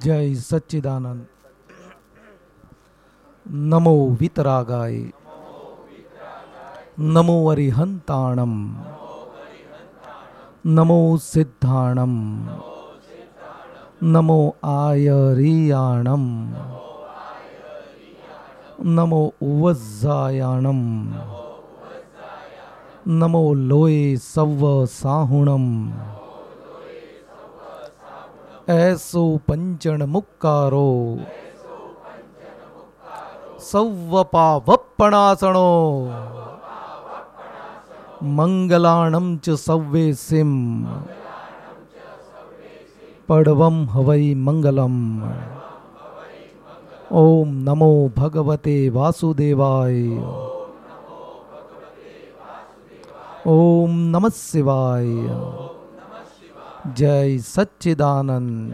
જય સચ્ચિદાનંદ નમો વિતરાગાય નમો અરિહંતાણમ નમો સિદ્ધાણમ નમો આયરિયાણમ નમો ઉવઝાયાણમ નમો લોય સવ સાહુણમ એસો પંચણ મુક્કારો સૌવપા વપ્પણાસણો મંગલાણમ ચ સૌવે સિમ પડવમ હવૈ મંગલમ ઓમ નમો ભગવતે વાસુદેવાય ઓમ નમઃ શિવાય જય સચ્ચિદાનંદ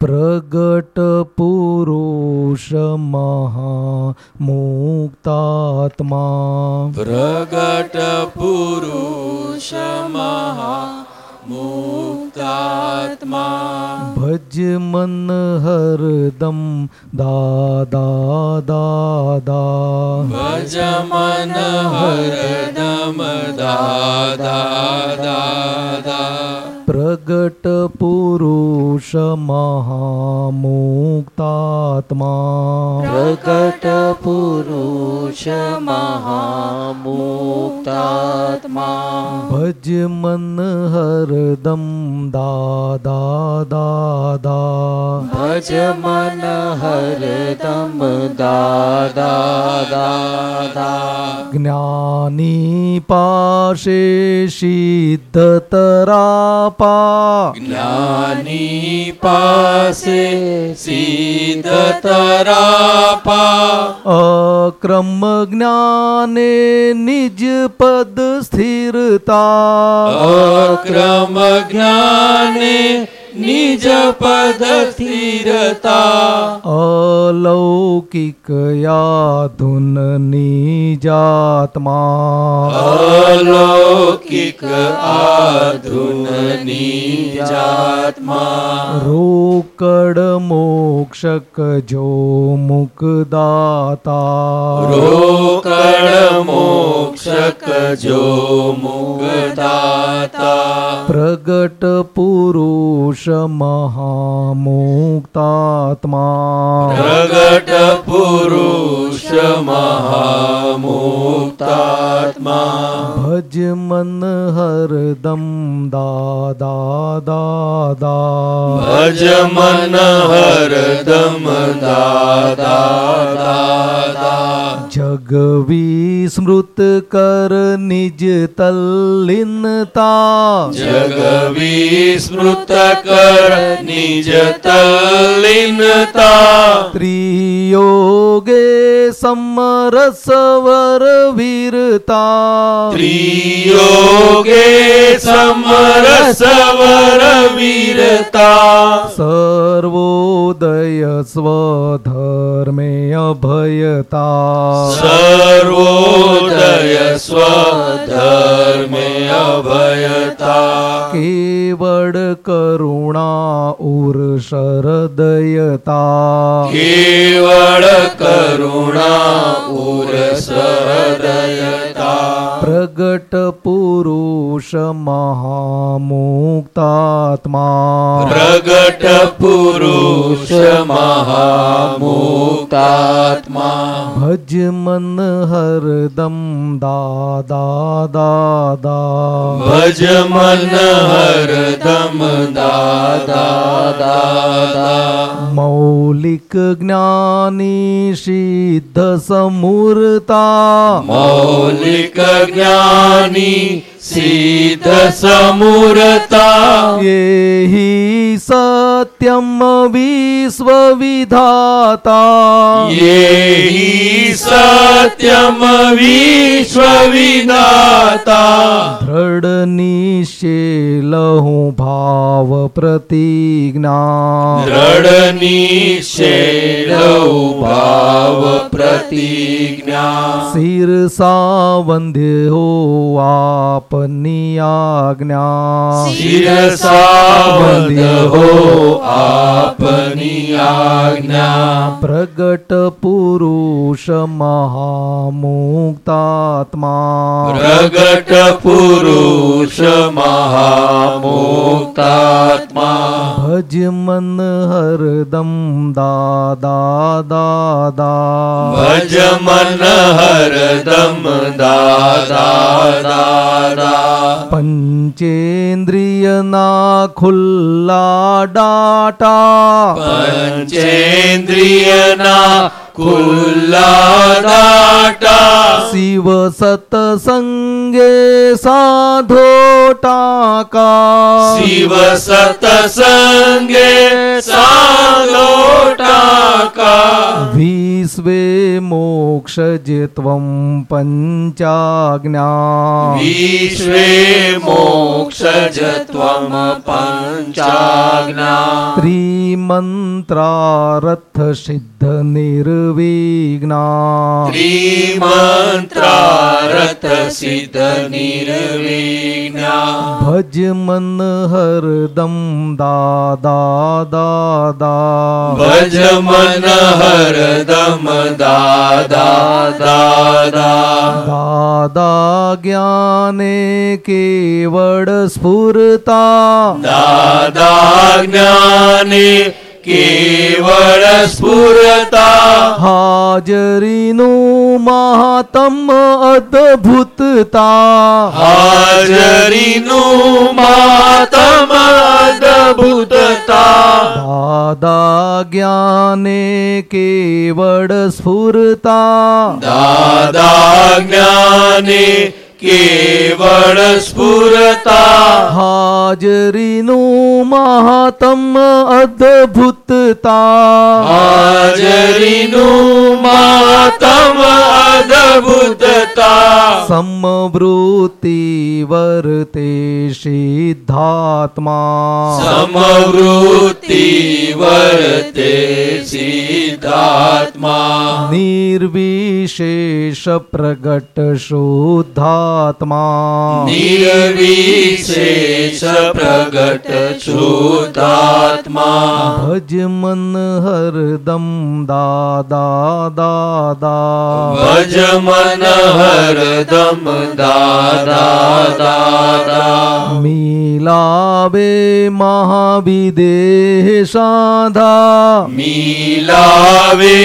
પ્રગટ પુરુષ મહામુક્તાત્મા પ્રગટ પુરુષ મુક્તાત્મા ભજ મન હરદમ દાદા દાદા ભજ મન હરદમ દાદા દાદા પ્રગટ પુરુષ મહામુક્તાત્મા પ્રગટ પુરુષ મહામુક્તાત્મા ભજ મન હરદમ દાદા દાદા ભજ મન હરદમ દાદા દાદા જ્ઞાની પાસે સિદ્ધતરાપા જ્ઞાની પાસે સિદ્ધ તરાપા અક્રમ જ્ઞાને નિજ પદ સ્થિરતા અક્રમ જ્ઞાને નિજ પદ સ્થિરતા અલૌકિક યાધુન નિજાત્મા. અલૌકિક આધુનની જાતમાં રોકડ મોક્ષક જો મુકદાતા. રોકડ મોક્ષક જો મુગદાતા પ્રગટ પુરુષ મહામુક્તાત્મા. પ્રગટ પુરુષ મહામુક્તાત્મા. ભજ મન હરદમ દાદા દાદા. ભજ મન હરદમ દાદા દાદા. જગ વિસ્મૃત કર નિજ તલ્લીનતા જગ વિસ્મૃત કર નિજ તલ્લીનતા ત્રિયોગે સમરસવર વીરતા. ત્રિયોગે સમરસવર વીરતા. સર્વોદય સ્વધર્મે અભયતા સર્વોદય સ્વધર્મે અભયતા કેવળ કરુણા ઉર શરદયતા કેવળ કરુણા ઉર સહૃદયતા પ્રગટ પુરુષ મહામુક્તાત્મા. પ્રગટ પુરુષ મહામુક્તાત્મા. ભજ મન હરદમ દાદા દાદા. ભજ મન હરદમ દાદા દાદા. મૌલિક જ્ઞાની સિદ્ધ સમૂર્તા. મૌલિક જ્ઞાની સિદ્ધ સમૂરતા યેહિ સત્યમ વિશ્વવિધાતા યેહિ સત્યમ વિશ્વવિદાતા દ્રઢ નિશ્ચે भाव ભાવ પ્રતિજ્ઞા દ્રઢ નિશ્ચય ભાવ પ્રતિજ્ઞા શિરસા વંધ્ય હો આપની આજ્ઞા. શિરસા બંધો આપની આજ્ઞા. પ્રગટ પુરુષ મહામુક્તાત્મા. પ્રગટ પુરુષ મહામુક્તાત્મા. ભજ મન હરદમ દાદા દાદા. ભજ મન હરદમ દાદા દાદા. પંચેન્દ્રિયના ખુલ્લા ડાટા પંચેન્દ્રિયના ખુલ્લા દાટા શિવ સતસંગે સાધો ટાકા શિવ સતસંગે સાધો ટાકા વિશ્વે મોક્ષ જે ત્વમ પંચાજ્ઞા વિશ્વે મોક્ષજ ત્વમ પંચાજ્ઞા ત્રિમંત્રારથ સિદ્ધ નિર્વિઘ્ના ત્રિમંત્રારત સિદ્ધ નિર્વિઘ્ના ભજ મન હરદમ દાદા દાદા ભજ સ્ફુરતા. દાદા જ્ઞાને કેવળ સ્ફુરતા. હાજરીનું મહાતમ અદ્ભુતતા. હાજરીનું મહાતમ અદભુતતા. દાદા જ્ઞાને કેવળ સ્ફુરતા. દાદા જ્ઞાને કેવળ સ્ફુરતા હાજરીનું મહાતમ અદ્ભુતતા હાજરીનું મહાતમ અદભુતતા સમવૃત્તિ વર્તે સિદ્ધાત્મા સમવૃત્તિ વર્તે સિદ્ધાત્મા નિર્વિશેષ પ્રગટ શુદ્ધાત્મા નિર્વિશેષ પ્રગટ શુદ્ધાત્મા ભજ મન હરદમ દાદા દાદા ભજ મન હરદમ દાદા દાદા મિલાવે મહાવિદેહ સાધા મિલાવે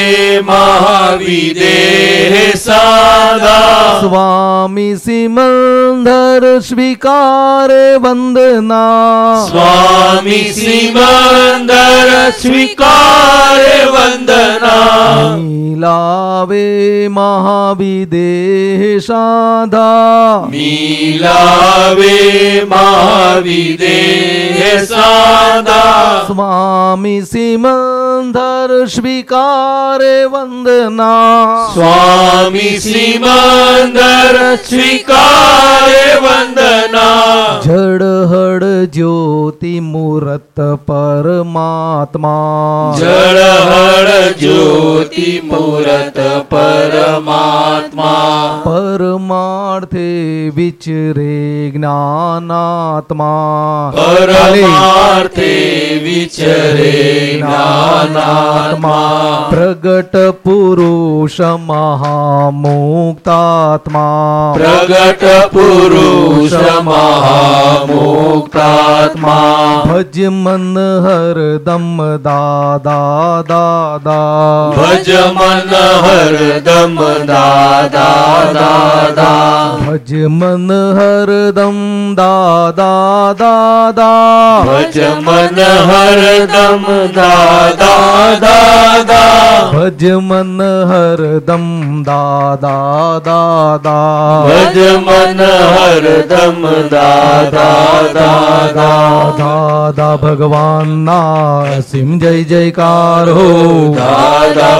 મહાવિદેહ સાધા સ્વામી સિમંદર સ્વીકારે વંદના સ્વામી સિમંદર સ્વીકારે વંદના મિલાવે મહાવિદેહ સાધા મિલાવે મહાવિદેહ સાધા સ્વામી સિમંદર સ્વીકારે વંદના સ્વામી સિમંદર સ્વીકારે વંદના જડહડ જ્યોતિ મૂરત પરમાત્મા જળહળ જ્યોતિ મૂરત પરમાત્મા. પરમાર્થે વિચરે જ્ઞાનાત્મા. પરમાર્થે વિચરે જ્ઞાનાત્મા. પ્રગટ પુરુષ મહામુક્તાત્મા. પ્રગટ પુરુષ મહામુક્તાત્મા. ભજ મન હરદમ દાદા દાદા. ભજ મન હરદમ દાદા દાદા. ભજ મન હરદમ દાદા દાદા. ભજ મન હરદમ દાદા દાદા. ભજ મન હરદમ દાદા દાદા. ભજ મન હરદમ દાદા દાદા. દાદા ભગવાન ના અસીમ જય જયકાર હો. દાદા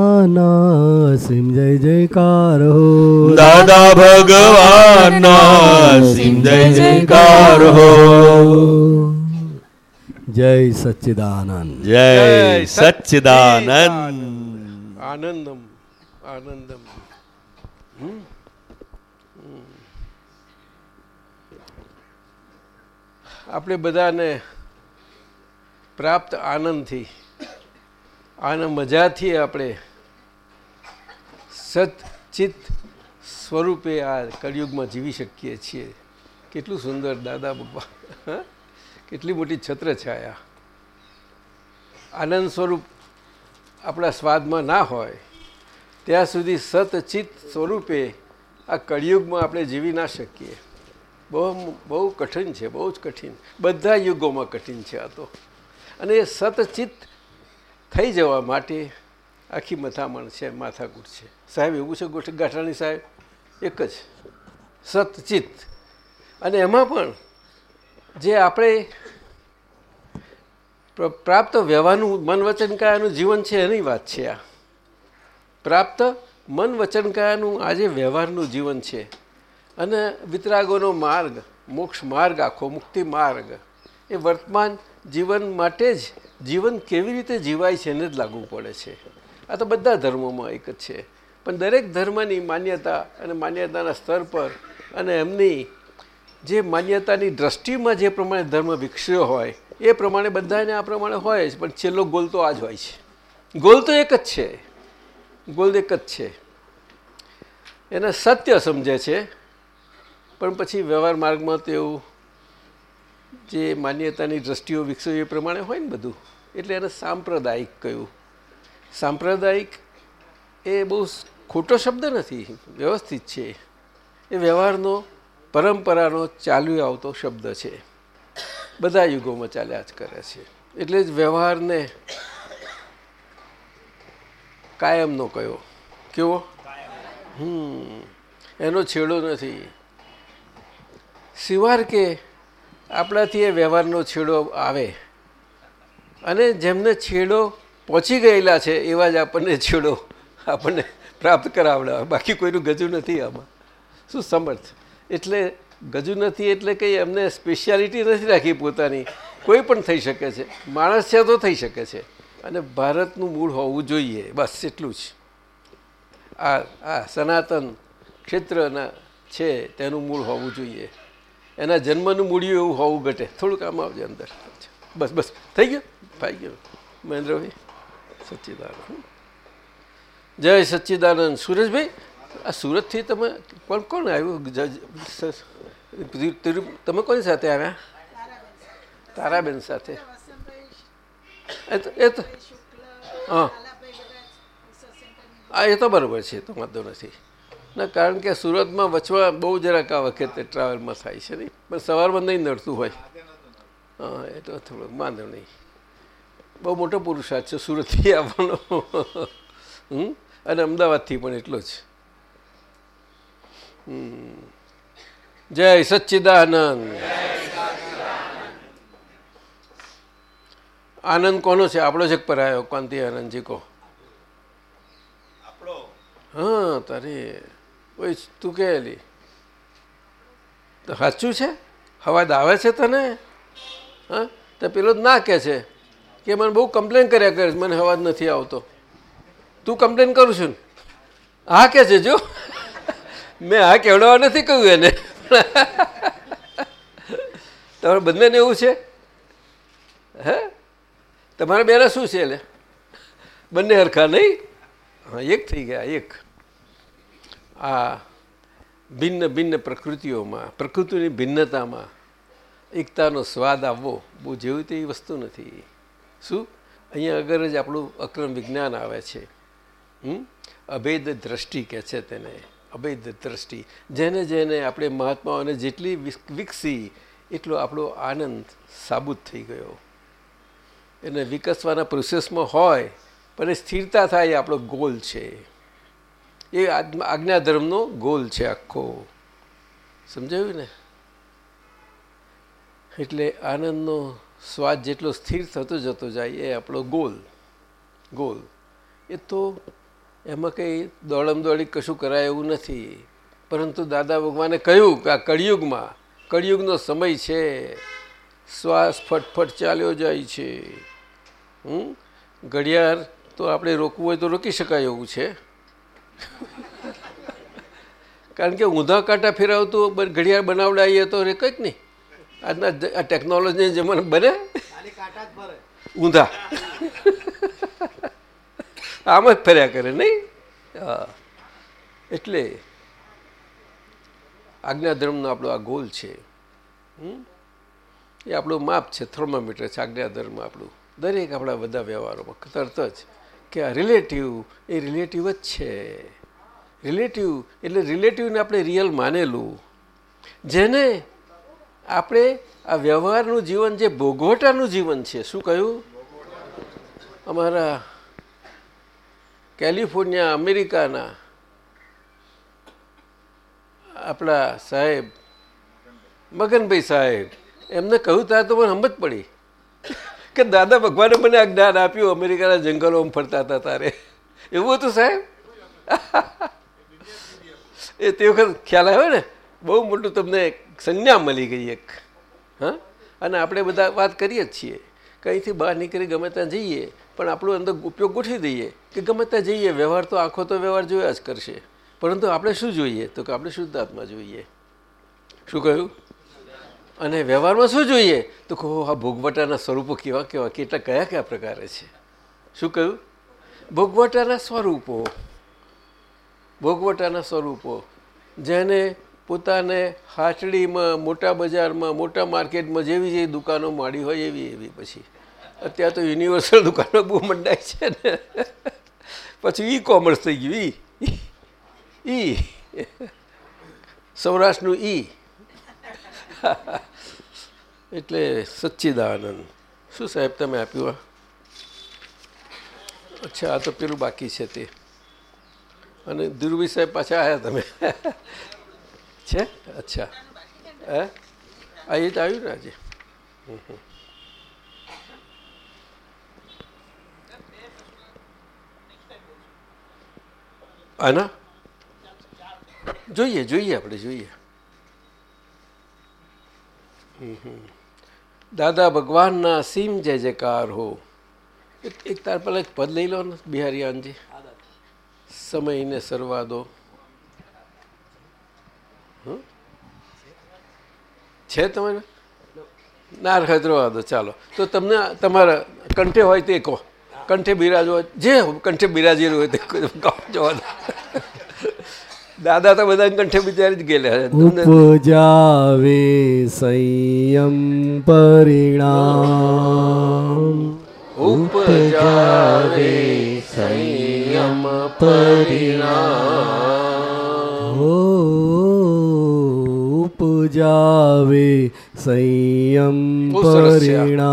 ભગવાનના જય જયકાર હો દાદા ભગવાનના સિમ જય જયકાર હો જય સચ્ચિદાનંદ જય સચ્ચિદાનંદ આનંદમ આનંદમ. આપણે બધાને પ્રાપ્ત આનંદથી આને મજાથી આપણે સચિત સ્વરૂપે આ કળિયુગમાં જીવી શકીએ છીએ. કેટલું સુંદર, દાદા બાપા? કેટલી મોટી છત્ર છાયા આનંદ સ્વરૂપ આપણા સ્વાદમાં ના હોય, ત્યાં સુધી સતચિત સ્વરૂપે આ કળિયુગમાં આપણે જીવી ના શકીએ. બહુ બહુ કઠિન છે, બહુ જ કઠિન. બધા યુગોમાં કઠિન છે આ તો. અને સતચિત થઈ જવા માટે આખી મથામણ છે, માથાકૂટ છે. સાહેબ, એવું છે ગોઠ, ગાંઠાણી સાહેબ? એક જ. સતચિત. અને એમાં પણ જે આપણે પ્રાપ્ત વ્યવહારનું મન વચન જીવન છે, એની વાત છે આ. પ્રાપ્ત મન વચન આજે વ્યવહારનું જીવન છે. અને વિતરાગોનો માર્ગ, મોક્ષ માર્ગ આખો, મુક્તિ માર્ગ, એ વર્તમાન જીવન માટે જ જીવન કેવી રીતે જીવાય છે એને જ લાગુ પડે છે. આ તો બધા ધર્મોમાં એક જ છે. પણ દરેક ધર્મની માન્યતા અને માન્યતાના સ્તર પર અને એમની જે માન્યતાની દ્રષ્ટિમાં જે પ્રમાણે ધર્મ વિકસ્યો હોય, એ પ્રમાણે બધાને આ પ્રમાણે હોય જ, પણ છેલ્લો ગોલ તો આ જ હોય છે. ગોલ તો એક જ છે. ગોલ એક જ છે. એને સત્ય સમજે છે. પણ પછી વ્યવહાર માર્ગમાં તો એવું જે માન્યતાની દ્રષ્ટિઓ વિકસ્યો એ પ્રમાણે હોય ને બધું. એટલે એને સાંપ્રદાયિક કહ્યું. સાંપ્રદાયિક એ બહુ ખોટો શબ્દ નથી, વ્યવસ્થિત છે. એ વ્યવહારનો, પરંપરાનો ચાલુ આવતો શબ્દ છે. બધા યુગોમાં ચાલ્યા જ કરે છે. એટલે જ વ્યવહારને કાયમનો કયો. કેવો? હમ, એનો છેડો નથી. સિવાર કે આપણાથી એ વ્યવહારનો છેડો આવે. અને જેમને છેડો પહોંચી ગયેલા છે, એવા જ આપણને છેડો આપણને પ્રાપ્ત કરાવડાવે. બાકી કોઈનું ગજુ નથી આમાં. શું સમર્થ? એટલે ગજુ નથી એટલે કંઈ એમને સ્પેશિયાલિટી નથી રાખી પોતાની. કોઈ પણ થઈ શકે છે. માણસ છે તો થઈ શકે છે. અને ભારતનું મૂળ હોવું જોઈએ. બસ એટલું જ. આ આ સનાતન ક્ષેત્રના છે, તેનું મૂળ હોવું જોઈએ. એના જન્મનું મૂળિયું એવું હોવું ઘટે. થોડુંક આમ આવજે અંદર. બસ બસ. થઈ ગયું? થઈ ગયું. મહેન્દ્રભાઈ? સચ્ચિદાનંદ. જય સચ્ચિદાનંદ. સુરેશભાઈ આ સુરતથી તમે કોણ કોણ આવ્યું? તમે કોની સાથે આવ્યા? તારાબેન સાથે. એ તો હા. એ તો બરાબર છે, તો વાંધો નથી. ના, કારણ કે સુરતમાં વચવા બહુ જરાક આ વખતે ટ્રાવેલમાં થાય છે નહીં. પણ સવારમાં નહીં નડતું હોય. હા, એ તો થોડુંક વાંધો નહીં. બહુ મોટો પુરુષાર્થ છે સુરતથી આવવાનો. હમ? અને અમદાવાદથી પણ એટલો જ. હમ. જય સચ્ચિદાનંદ. આનંદ કોનો છે? આપણો છે પરાયો કાંતિ આનંદજી કહો હા તારી. ઓય તું કે તો સાચું છે? હવાદ આવે છે તને? હા? તો પેલો જ ના કહે છે? કે મને બહુ કમ્પ્લેન કર્યા કરે મને હવાજ નથી આવતો. તું કમ્પ્લેન કરું છું હા કે છે જો? મેં હા કેવડાવવા નથી કહ્યું એને. તમારે બંનેને એવું છે? હે? તમારા બેના શું છે એટલે? બંને હરખા નહીં? હા, એક થઈ ગયા, એક. આ ભિન્ન ભિન્ન પ્રકૃતિઓમાં, પ્રકૃતિની ભિન્નતામાં એકતાનો સ્વાદ આવવો બહુ જેવી તેવી વસ્તુ નથી. શું? અહીંયા આગળ જ આપણું અક્રમ વિજ્ઞાન આવે છે? અભેદ દ્રષ્ટિ કહે છે તેને. અભેદ દ્રષ્ટિ. જેને જેને આપણે મહાત્માઓને જેટલી વિકસી, એટલો આપણો આનંદ સાબુત થઈ ગયો. એને વિકસવાના પ્રોસેસમાં હોય, પણ એ સ્થિરતા થાય એ આપણો ગોલ છે. એ આજ- આજ્ઞાધર્મનો ગોલ છે આખો. સમજાયું ને? એટલે આનંદનો સ્વાદ જેટલો સ્થિર થતો જતો જાય એ આપણો ગોલ. ગોલ. એ તો એમાં કંઈ દોડમ દોડી કશું કરાય એવું નથી. પરંતુ દાદા ભગવાને કહ્યું કે આ કળિયુગમાં, કળિયુગનો સમય છે. શ્વાસ ફટફટ ચાલ્યો જાય છે. હમ? ઘડિયાળ તો આપણે રોકવું હોય તો રોકી શકાય એવું છે. કારણ કે ઊંધા કાંટા ફેરવતું ઘડિયાળ બનાવડાવીએ તો રે કંઈક નહીં. આજના આ ટેકનોલોજી જમાના બને? ઊંધા. આમ જ ફર્યા કરે નહીં? એટલે આજ્ઞાધર્મનો આપણો આ ગોલ છે? એ આપણું માપ છે થર્મોમીટર છે આજ્ઞાધર્મ આપણું. દરેક આપણા બધા વ્યવહારોમાં તરત જ કે આ રિલેટિવ એ રિલેટિવ જ છે. રિલેટિવ એટલે રિલેટિવને આપણે રિયલ માનેલું. જેને આપણે આ વ્યવહારનું જીવન જે ભોગવટાનું જીવન છે, શું કહ્યું? અમારા કેલિફોર્નિયા, અમેરિકાના આપણા સાહેબ, મગનભાઈ સાહેબ, એમને કહ્યું ત્યાં તો મને સમજ પડી કે દાદા ભગવાને મને આ જ્ઞાન આપ્યું, અમેરિકાના જંગલોમાં ફરતા હતા તારે. એવું હતું સાહેબ? એ તે વખત ખ્યાલ આવ્યો ને? બહુ મોટું તમને સંજ્ઞા મળી ગઈ એક. હા? અને આપણે બધા વાત કરીએ જ છીએ કંઈથી બહાર નીકળી ગમે ત્યાં જઈએ, પણ આપણું અંદર ઉપયોગ ગોઠવી દઈએ કે ગમે ત્યાં જઈએ, વ્યવહાર તો આખો તો વ્યવહાર જોયા જ કરશે. પરંતુ આપણે શું જોઈએ? તો કે આપણે શુદ્ધાત્મા જોઈએ. શું કહ્યું? અને વ્યવહારમાં શું જોઈએ? તો કહો આ ભોગવટાના સ્વરૂપો કેવા કેવા, કેટલા કયા કયા પ્રકારે છે. શું કહ્યું? ભોગવટાના સ્વરૂપો. ભોગવટાના સ્વરૂપો. જેને પોતાને હાટડીમાં મોટા બજારમાં, મોટા માર્કેટમાં જેવી જેવી દુકાનો માડી હોય એવી એવી પછી. અત્યારે તો યુનિવર્સલ દુકાનો બહુ મંડાય છે ને. પછી ઈ કોમર્સ થઈ ગયું, ઈ. ઈ. સૌરાષ્ટ્રનું ઈ. એટલે સચ્ચિદાનંદ. શું સાહેબ તમે આપ્યું આ? અચ્છા, આ તો પેલું બાકી છે તે. અને ધ્રુવી સાહેબ પાછા આવ્યા તમે. છે? અચ્છા. હે? આ એ જ આવ્યું ને આજે. આના? જોઈએ જોઈએ આપણે જોઈએ. દાદા ભગવાનના સીમ જય જયકાર હો. એક તાર પહેલા એક પદ લઈ લો ને બિહારી આનજી સમયને સરવા દો હં? છે તમારે? ના હૈદરાબાદ દો ચાલો. તો તમને તમારા કંઠે હોય તે કહો. કંઠે બિરાજો જે કંઠે બિરાજેલું હોય તે જવા દાદા તો બધા કંઠે બિચારી જ ગયેલા ઉપજાવે સંયમ પરિણામ. ઉપજાવે સંયમ પરિણામ. ઉપજાવે સંયમ પરિણામ.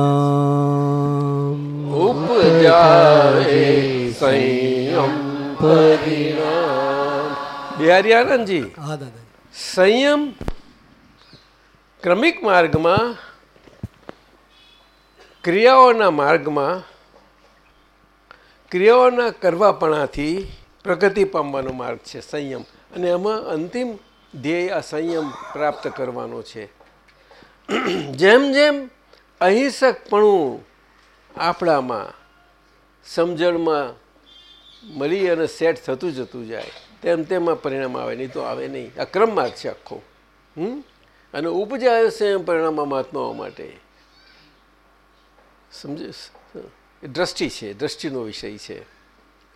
ઉપજાવે સંયમ પરિણામ. બિહારી આનંદજી હા દાદા સંયમ ક્રમિક માર્ગમાં ક્રિયાઓના માર્ગમાં ક્રિયાઓના કરવાપણાથી પ્રગતિ પામવાનો માર્ગ છે સંયમ. અને એમાં અંતિમ ધ્યેય આ સંયમ પ્રાપ્ત કરવાનો છે. જેમ જેમ અહિંસકપણું આપણામાં સમજણમાં મળી અને સેટ થતું જતું જાય, તેમ તેમાં પરિણામ આવે, નહીં તો આવે નહીં. આ ક્રમ માર્ગ છે આખો. હમ? અને ઉપજાય સંયમ પરિણામ મહાત્માઓ માટે. સમજ? દ્રષ્ટિ છે, દ્રષ્ટિનો વિષય છે.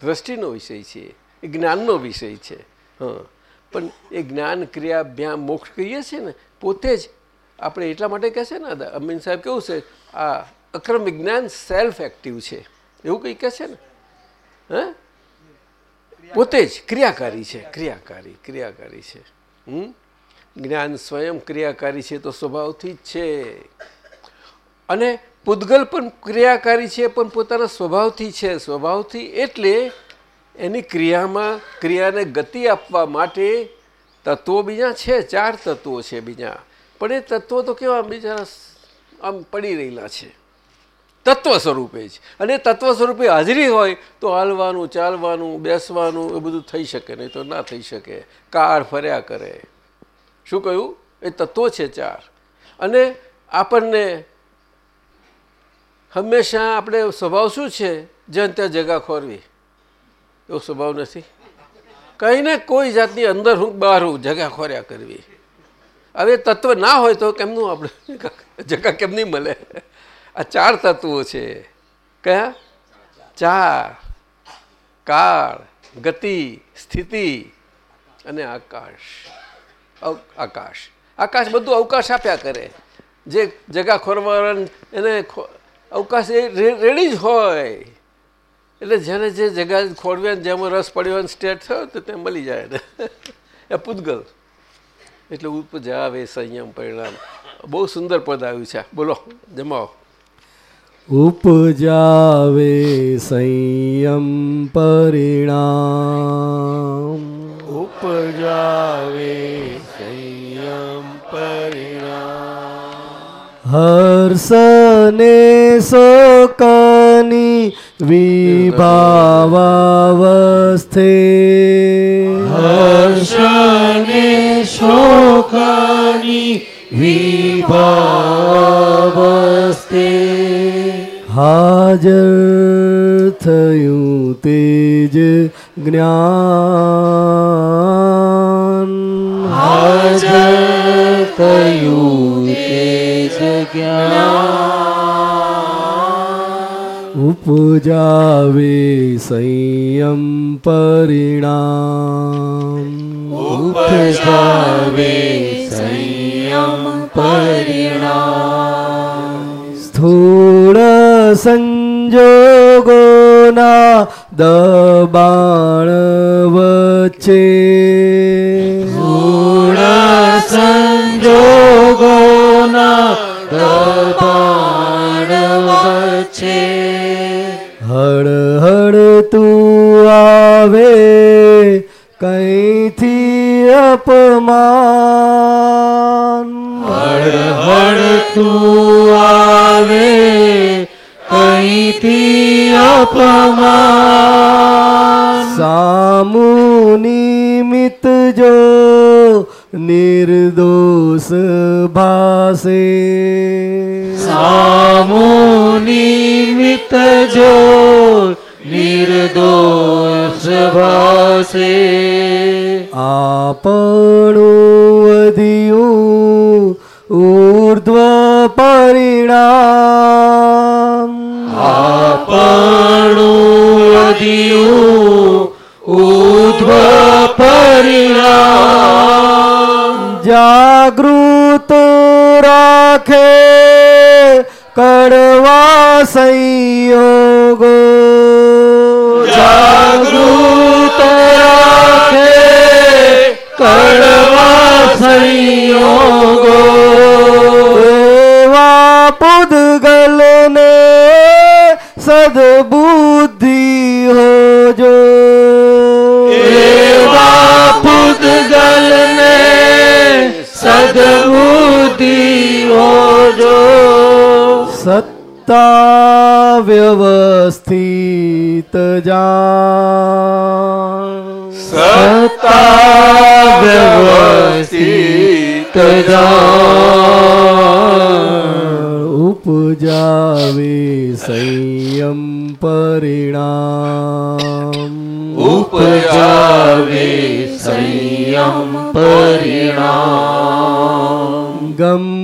દ્રષ્ટિનો વિષય છે. એ જ્ઞાનનો વિષય છે. હા. પણ એ જ્ઞાન ક્રિયા અભ્યામ મોક્ષ કહીએ છીએ ને, પોતે જ. આપણે એટલા માટે કહે છે ને, અમીન સાહેબ કેવું છે, આ અક્રમ વિજ્ઞાન સેલ્ફ એક્ટિવ છે. એવું કંઈ કહેશે ને? હા? પોતે જ ક્રિયાકારી છે, ક્રિયાકારી ક્રિયાકારી છે. હમ? જ્ઞાન સ્વયં ક્રિયાકારી છે તો સ્વભાવથી જ છે. અને પૂતગલ પણ ક્રિયાકારી છે પણ પોતાના સ્વભાવથી છે. સ્વભાવથી એટલે એની ક્રિયામાં ક્રિયાને ગતિ આપવા માટે તત્વો બીજા છે, ચાર તત્વો છે બીજા. પણ એ તત્વો તો કેવા બીજા આમ પડી રહેલા છે. તત્વ સ્વરૂપે જ. અને તત્વ સ્વરૂપે હાજરી હોય તો હાલવાનું, ચાલવાનું, બેસવાનું એ બધું થઈ શકે, નહીં તો ના થઈ શકે. કાળ ફર્યા કરે. શું કહ્યું? એ તત્વો છે ચાર. અને આપણને હંમેશા આપણે સ્વભાવ શું છે? જ્યાં ત્યાં જગા ખોરવી. એવો સ્વભાવ નથી. કંઈને કોઈ જાતની અંદર હું બહાર હું જગા ખોર્યા કરવી. હવે તત્વ ના હોય તો કેમનું આપણે જગા કેમ નહીં મળે? આ ચાર તત્વો છે. કયા? ચાર. કાળ, ગતિ, સ્થિતિ અને આકાશ. આકાશ. આકાશ બધું અવકાશ આપ્યા કરે. જે જગા ખોરવાળા એને અવકાશ એ રેડી જ હોય. એટલે જેને જે જગ્યા ખોડવે ને જેમાં રસ પડ્યો હોય સ્ટેટ થયો તો તે મળી જાય ને. એ પૂતગલ. એટલે ઉપજાવે સંયમ પરિણામ. બહુ સુંદર પદ આવ્યું છે. બોલો જમાવો. ઉપજાવે સંયમ પરિણામ. ઉપજાવે સંયમ પરિણામ. હર્ષને શોકની વિભાવાવસ્થે. હર્ષને શોકની વિભાવસ્થે હાજર થયું તેજ જ્ઞાન. હાજર થયું તે જગ્યા ઉપજાવે સંયમ પરિણામ ઉપજાવે સંયમ પરિણામ સ્થૂળ સંજોગોના દબાણ વચ્ચે સ્થૂળ સંજોગોના દબાણ વચ્ચે તું આવે કઈથી અપમાન? હળ હળ તું આવે કઈથી અપમાન? સામુ નિમિત જો નિર્દોષ ભાષે સામો નિમિત્ત જો નિર્દોષ ભાસે આપણો વધ્યું ઉર્ધ્વ પરિણામ. આપણો વધ્યું ઉધ્વ પરિણામ. જાગૃત રાખે કડવા સંયોગો જાગૃત રાખે કડવા સંયોગો એવા પુદગલને સદબુદ્ધિ હોજો. એવા પૂતગલને સદબુદ્ધિ હોજો. સત્તા વ્યવસ્થિત જાણ સત્તા વ્યવસ્થિત ઉપજાવે સંયમ પરિણામ ઉપજાવે સંયમ પરિણામ ગમે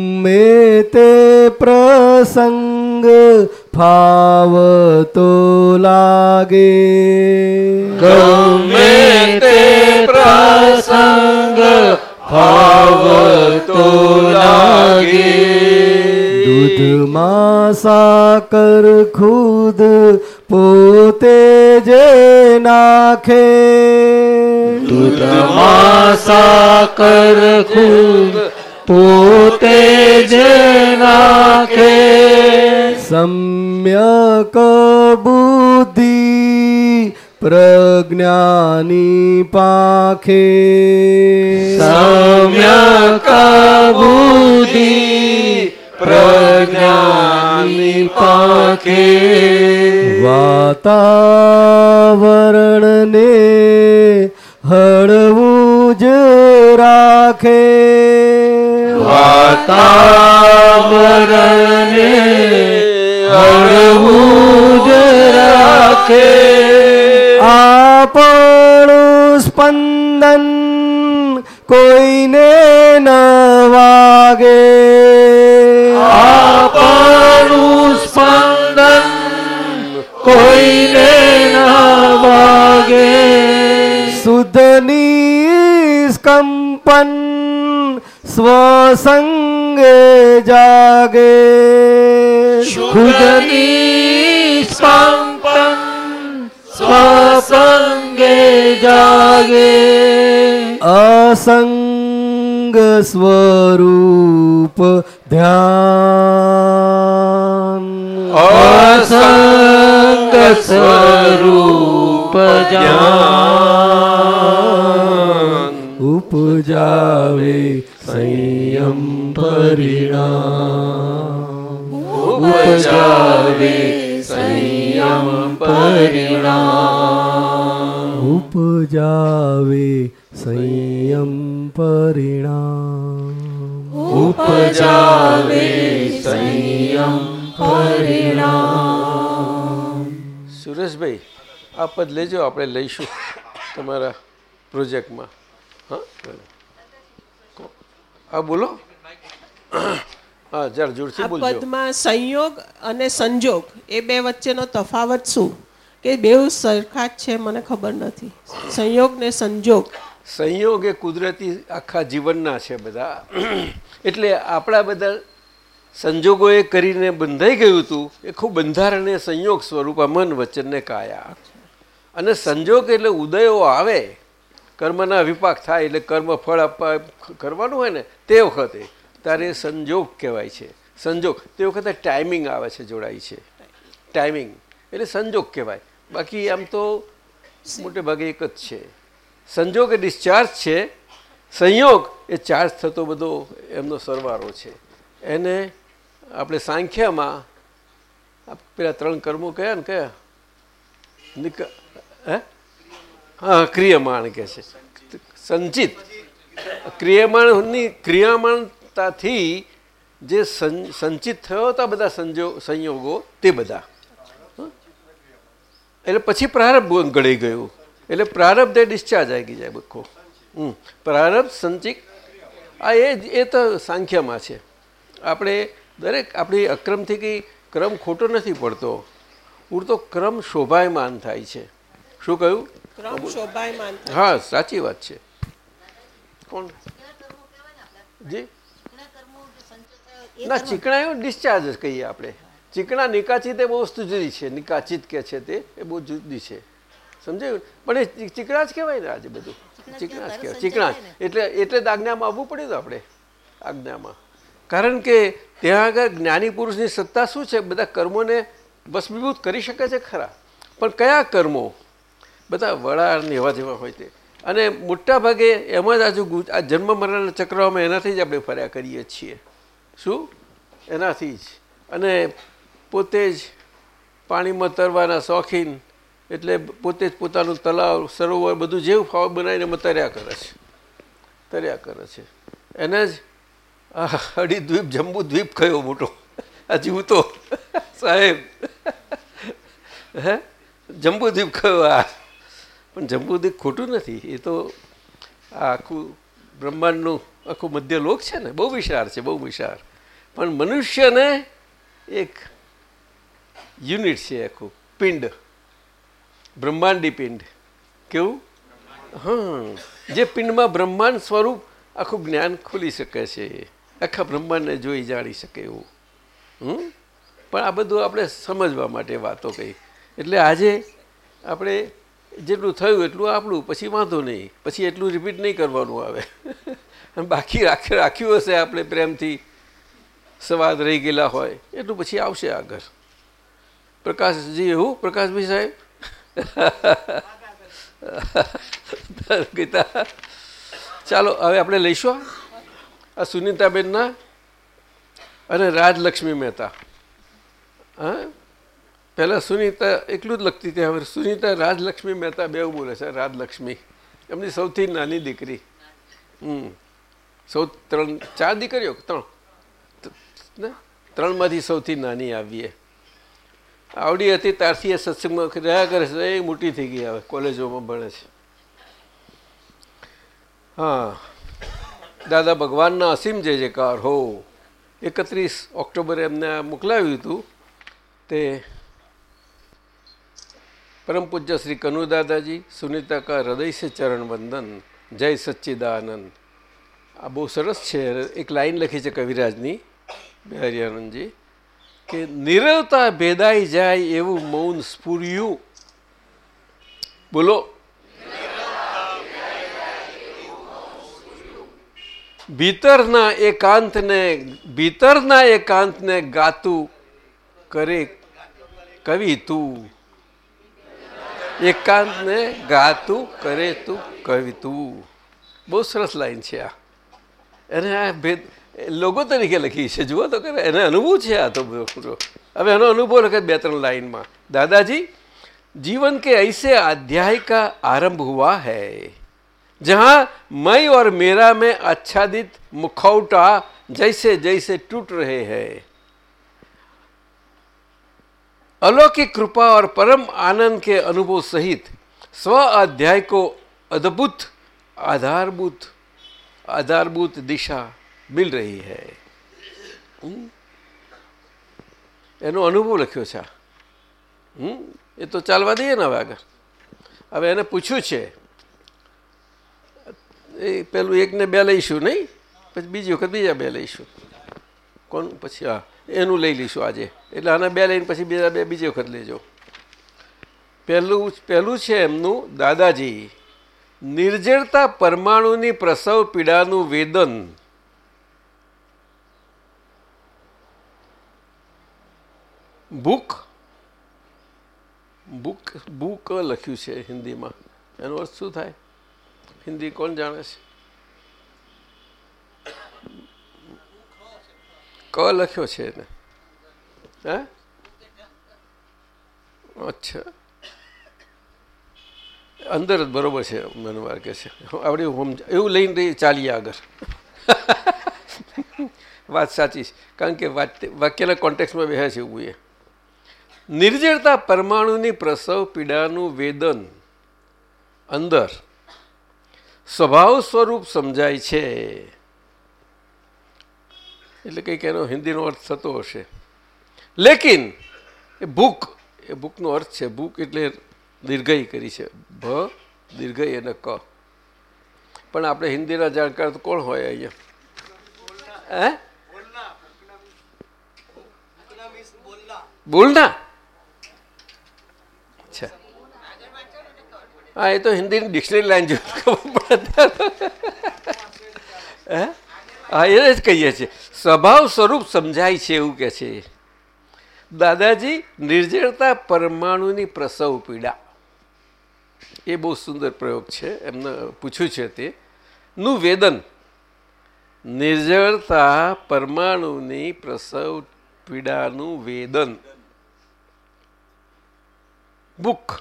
તે પ્રસંગ ફાવતો લાગે ગમે તે પ્રસંગ ભાવતો લાગે દૂધમાં સાકર ખુદ પોતે જે નાખે દૂધમાં સાકર ખુદ પોતે જ નાખે. સમ્યક બુદ્ધિ પ્રજ્ઞાની પાખે. સમ્યક બુદ્ધિ પ્રજ્ઞાની પાખે. વાતાવરણને હળવું જ રાખે. વાતાવરણે હળવું રાખે. આપણું સ્પંદન કોઈને ન વાગે. આપણું સ્પંદન કોઈને ન વાગે. સુધની નિષ્કંપન સ્વસંગે જાગે ખુદની સંપન્ન સ્વસંગે જાગે અસંગ સ્વરૂપ ધ્યાન અસંગ સ્વરૂપ જ્ઞાન ઉપજાવે સંયમ પરિણામ ઉપજાવે સંયમ પરિણામ ઉપજાવે સંયમ પરિણામ ઉપજાવે સંયમ પરિણામ સુરેશભાઈ આ પદ લેજો આપણે લઈશું તમારા પ્રોજેક્ટમાં. હા? બોલો. હા જરા જોરથી બોલજો. પદમાં સંયોગ અને સંજોગ એ બે વચ્ચેનો તફાવત શું? કે બેઉ સરખા જ છે મને ખબર નથી. સંયોગ ને સંજોગ. સંયોગ એ કુદરતી આખા જીવનના છે બધા. એટલે આપણા બધા સંજોગોએ કરીને બંધાઈ ગયું હતું એ ખૂબ બંધારણીય સંયોગ સ્વરૂપ મન વચનને કાયા. અને સંજોગ એટલે ઉદયો આવે કર્મના વિપાક થાય એટલે કર્મ ફળ આપવા કરવાનું હોય ને તે વખતે તારે સંજોગ કહેવાય છે. સંજોગ, તે વખતે ટાઈમિંગ આવે છે જોડાય છે. ટાઈમિંગ એટલે સંજોગ કહેવાય. બાકી આમ તો મોટે ભાગે એક જ છે. સંજોગ એ ડિસ્ચાર્જ છે. સંયોગ એ ચાર્જ થતો બધો એમનો સરવારો છે. એને આપણે સાંખ્યામાં પેલા ત્રણ કર્મો કયા ને કયા? નિક હે? હા, ક્રિયમાણ કે છે. સંચિત ક્રિયમાણની ક્રિયામાણતાથી જે સંચિત થયો હતા બધા સંયોગો તે બધા. એટલે પછી પ્રારબ્ધ ગળી ગયું. એટલે પ્રારબ્ધ એ ડિસ્ચાર્જ આવી જાય બખો. હમ. પ્રારબ્ધ સંચિત, આ એ એ તો સાંખ્યમાં છે. આપણે દરેક, આપણી અક્રમથી કંઈ ક્રમ ખોટો નથી પડતો. ઉડતો ક્રમ શોભાયમાન થાય છે. શું કહ્યું. હા સાચી વાત છે. કોણ? જી? ના ચીકણા એવું ડિસ્ચાર્જ જ કહીએ આપણે. ચીકણા નિકાચિત એ બહુ વસ્તુ જુદી છે. નિકાચિત કે છે તે એ બહુ જુદી છે. સમજાયું? પણ એ ચીકણા જ કહેવાય ને આજે બધું. ચીકણા જ કહેવાય. ચીકણા એટલે એટલે જ આજ્ઞામાં આવવું પડ્યું આપણે આજ્ઞામાં. કારણ કે ત્યાં આગળ જ્ઞાની પુરુષની સત્તા શું છે? બધા કર્મોને ભસ્મીભૂત કરી શકે છે ખરા. પણ કયા કર્મો? બધા વડા ને એવા જેવા હોય તે. અને મોટા ભાગે એમાં જ આજુ આ જન્મ મરણના ચક્રમાં એનાથી જ આપણે ફર્યા કરીએ છીએ. શું? એનાથી જ. અને પોતે જ પાણીમાં તરવાના શોખીન, એટલે પોતે જ પોતાનું તલાવ, સરોવર બધું જેવું ફાવ બનાવીને એમાં તર્યા કરે છે. તર્યા કરે છે. એને જ અડી દ્વીપ જંબુ દ્વીપ કયો મોટો. આ જીવતો સાહેબ, હે? જંબુ દ્વીપ કયો આ? પણ જંબુદ્વીપ ખોટું નથી. એ તો આ આખું બ્રહ્માંડનું આખું મધ્ય લોક છે ને, બહુ વિશાળ છે, બહુ વિશાળ. પણ મનુષ્યને એક યુનિટ છે આખું, પિંડ. બ્રહ્માંડી પિંડ. કેવું? હા, જે પિંડમાં બ્રહ્માંડ સ્વરૂપ આખું જ્ઞાન ખુલી શકે છે. આખા બ્રહ્માંડને જોઈ જાણી શકે એવું. હમ? પણ આ બધું આપણે સમજવા માટે વાતો કહી એટલે આજે આપણે જેટલું થયું એટલું આપણું, પછી વાંધો નહીં. પછી એટલું રિપીટ નહીં કરવાનું આવે. બાકી રાખે રાખ્યું હશે આપણે પ્રેમથી. સવાદ રહી ગયેલા હોય, એટલું પછી આવશે આગળ. પ્રકાશજી એવું પ્રકાશભાઈ સાહેબ? ગીતા. ચાલો, હવે આપણે લઈશું આ. સુનિતાબેનના અને રાજલક્ષ્મી મહેતા. હા? પહેલાં સુનીતા એકલું જ લખતી હતી. હવે સુનીતા રાજલક્ષ્મી મહેતા બેવ બોલે છે, રાજલક્ષ્મી. એમની સૌથી નાની દીકરી. હમ. સૌ ત્રણ, ચાર દીકરીઓ? ત્રણ. ને, ત્રણમાંથી સૌથી નાની આવીએ આવડી હતી ત્યારથી એ સત્સંગમાં રહ્યા કરે છે, એ મોટી થઈ ગઈ હવે, કોલેજોમાં ભણે છે. હા. દાદા ભગવાનના અસીમ જે જેકાર હો. એકત્રીસ ઓક્ટોબરે એમને મોકલાવ્યું હતું તે પરમ પૂજ્ય શ્રી કનુ દાદાજી સુનિતા કા હૃદય સે ચરણ વંદન, જય સચ્ચિદાનંદ. આ બહુ સરસ છે. એક લાઈન લખી છે કવિરાજની, બિહારી કે નિરવતા ભેદાઈ જાય એવું મૌન સ્ફુર્યું. બોલો. ભીતરના એકાંતને ભીતરના એકાંતને ગાતું કરે કવિ તું. એકાંતને ગાતું કરે તું કવિ તું બહુ સરસ લાઈન છે આ એને આ ભેદ લોકો તરીકે લખી છે જુઓ તો કરે એને અનુભવ છે આ તો હવે એનો અનુભવ લખે બે ત્રણ લાઈનમાં દાદાજી जीवन के ऐसे अध्याय का आरंभ हुआ है जहां मैं और मेरा में आच्छादित मुखौटा जैसे जैसे टूट रहे हैं अलौकिक कृपा और परम आनंद के अनुभव सहित स्व अध्याय को अद्भुत आधारभूत आधारभूत दिशा मिल રહી है એનો અનુભવ લખ્યો છે હમ એ તો ચાલવા દઈએ ને હવે આગળ હવે એને પૂછ્યું છે એ પેલું એકને બે લઈશું નહીં પછી બીજી વખત બીજા બે લઈશું કોણ પછી હા એનું લઈ લઈશું આજે. એટલે આના બે લઈને પછી બીજા બે બીજી વખત લેજો. પહેલું પહેલું છે એમનું, દાદાજી, નિર્જળતા પરમાણુની પ્રસવ પીડાનું વેદન. ભૂખ બુક બુક લખ્યું છે હિન્દીમાં. એનો અર્થ શું થાય? હિન્દી કોણ જાણે છે? ક લખ્યો છે એને? હે? અચ્છા. અંદર જ બરોબર છે મનવાર કે છે. હોમ એવું લઈને ચાલીએ આગળ. વાત સાચી છે. કારણ કે વાક્યના કોન્ટેક્સમાં બેહે છે એવું એ. નિર્જળતા પરમાણુની પ્રસવ પીડાનું વેદન અંદર સ્વભાવ સ્વરૂપ સમજાય છે. એટલે કંઈક એનો હિન્દીનો અર્થ થતો હશે. લેકિન, એ ભૂખ એ ભૂખનો અર્થ છે ભૂખ એટલે દીર્ઘઈ કરી છે. ભ, દીર્ઘઈ અને ક. પણ આપણે હિન્દીના જાણકાર તો કોણ હોય અહીંયા? હે? બોલના? અચ્છા. હા, એ તો હિન્દીની ડિક્શનરી લાઈન જોઈ ખબર હા, એ જ કહીએ છીએ. સ્વભાવ સ્વરૂપ સમજાય છે એવું કે છે. દાદાજી નિર્જળતા પરમાણુની પ્રસવ પીડા. એ બહુ સુંદર પ્રયોગ છે, એમને પૂછ્યું છે તે. નું વેદન. નિર્જળતા પરમાણુની પ્રસવ પીડાનું વેદન. બુક.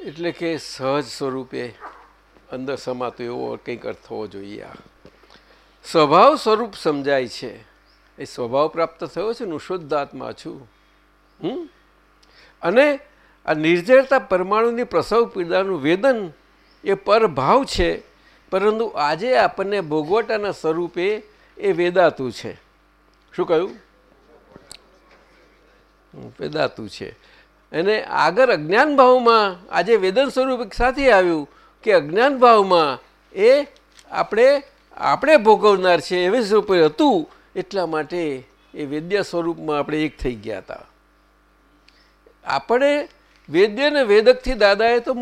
એટલે કે સહજ સ્વરૂપે અંદર સમાતો એવો કંઈક અર્થ થવો જોઈએ આ. સ્વભાવ સ્વરૂપ સમજાય છે. એ સ્વભાવ પ્રાપ્ત થયો છે હું શુદ્ધ આત્મા છું. હમ? અને આ નિર્જળતા પરમાણુની પ્રસવ પીડાનું વેદન એ પરભાવ છે, પરંતુ આજે આપણને ભોગવટાના સ્વરૂપે એ વેદાતું છે. શું કહ્યું? વેદાતું છે. અને આગળ અજ્ઞાન ભાવમાં આજે વેદન સ્વરૂપ સાથે આવ્યું. કે અજ્ઞાન ભાવમાં એ આપણે આપણે ભોગવનાર છે એવી સ્વરૂપે હતું, એટલા માટે એ વેદ્ય સ્વરૂપમાં આપણે એક થઈ ગયા હતા. આપણે વેદ્ય ને વેદકથી દાદાએ તો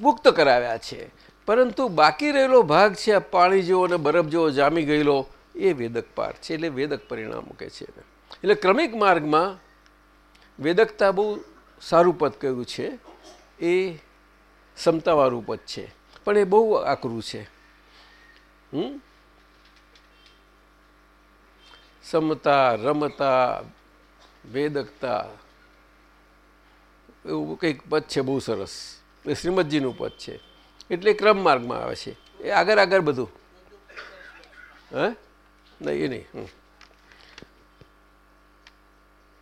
મુક્ત કરાવ્યા છે. પરંતુ બાકી રહેલો ભાગ છે પાણી જેવો અને બરફ જેવો જામી ગયેલો, એ વેદક પાર છે, એટલે વેદક પરિણામ મૂકે છે એટલે ક્રમિક માર્ગમાં વેદકતા બહુ સારું પદ કહ્યું છે, એ ક્ષમતાવાળું પદ છે. પણ એ બહુ આકરું છે. હમ? સમતા, રમતા, વેદકતા, એવું કંઈક પદ છે બહુ સરસ. એ શ્રીમદજીનું પદ છે. એટલે ક્રમ માર્ગમાં આવે છે. એ આગળ આગળ બધું. હે? નહીં, એ નહીં.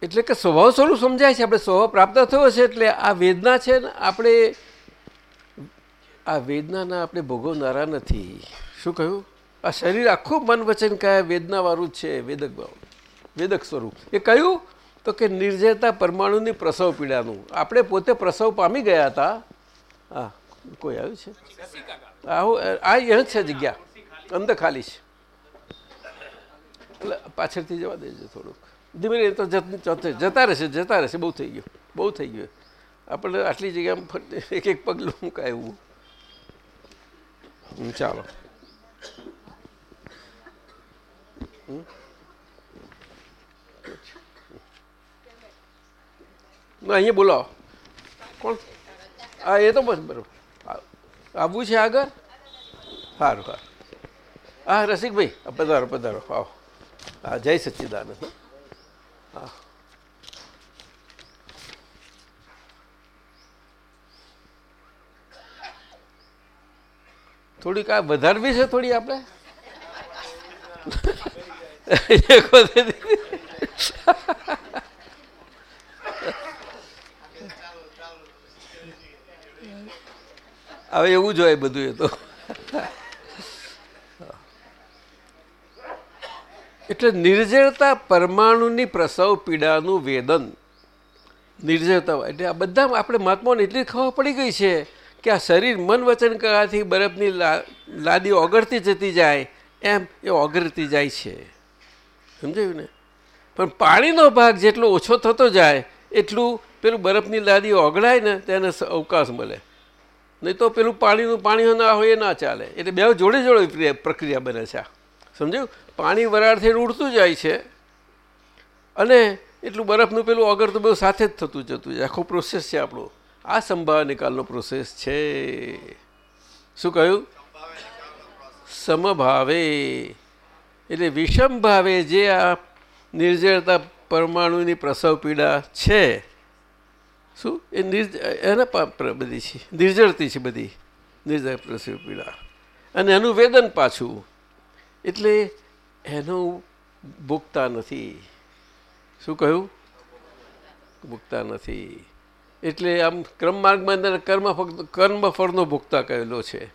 એટલે કે સ્વભાવ સ્વરૂપ સમજાય છે. આપણે સ્વભાવ પ્રાપ્ત થયો છે એટલે આ વેદના છે ને, આપણે આ વેદનાના આપણે ભોગવનારા નથી. શું કહ્યું? આ શરીર આખું મન વચન કાય વેદનાવાળું છે, વેદક વેદક સ્વરૂપ. એ કહ્યું તો કે નિર્જયતા પરમાણુની પ્રસવ પીડાનું. આપણે પોતે પ્રસવ પામી ગયા હતા. હા, કોઈ આવ્યું છે? આવું, આ અહીં છે જગ્યા. અંદર ખાલી છે. એટલે પાછળથી જવા દેજો થોડુંક. ધીમે ધીમે તો જત- રહેશે, જતા રહેશે. બહુ થઈ ગયું. બહુ થઈ ગયું. આપણે આટલી જગ્યામાં એક એક પગલું મૂકાય એવું. ચાલો હમ. ના અહીંયા બોલાવો કોણ હા એ તો બસ બરોબર આ- આવવું છે આગળ સારું સારું હા રસિકભાઈ આ પધારો પધારો આવો હા જય સચ્ચિદાનંદ હો. થોડીક આ વધારવી છે થોડી આપણે? હવે એવું જ હોય બધું એ તો. એટલે નિર્જળતા પરમાણુની પ્રસવ પીડાનું વેદન. નિર્જળતા એટલે આ બધા આપણે મહાત્માઓને એટલી ખબર પડી ગઈ છે કે આ શરીર મન વચન કરવાથી બરફની લાદી ઓગળતી જતી જાય, એમ એ ઓગળતી જાય છે. સમજાયું ને? પણ પાણીનો ભાગ જેટલો ઓછો થતો જાય, એટલું પેલું બરફની લાદી ઓગળાય ને તેને અવકાશ મળે. નહીં તો પેલું પાણીનું, પાણી ના હોય ના ચાલે. એટલે બે જોડે જોડે ક્રિયા- પ્રક્રિયા બને છે સમજ્યું? પાણી વરાળથી ઉડતું જાય છે અને એટલું બરફનું પેલું ઓગળતું બધું સાથે જ થતું જતું જાય. આખો પ્રોસેસ છે આપણો. આ સંભાવ નિકાલનો પ્રોસેસ છે. શું કહ્યું? સમભાવે. એટલે વિષમ ભાવે જે આ નિર્જળતા પરમાણુની પ્રસવ પીડા છે. શું? એ નિર્જ, એના બધી છે. નિર્જળતી છે બધી. નિર્જળ પ્રસવ પીડા. અને એનું વેદન પાછું. એટલે એનું ભોગતા નથી. શું કહ્યું? ભોગતા નથી. એટલે આમ ક્રમ માર્ગમાં અંદર કર્મ ફક્ત કર્મ ફળનો ભોગતા કહેલો છે.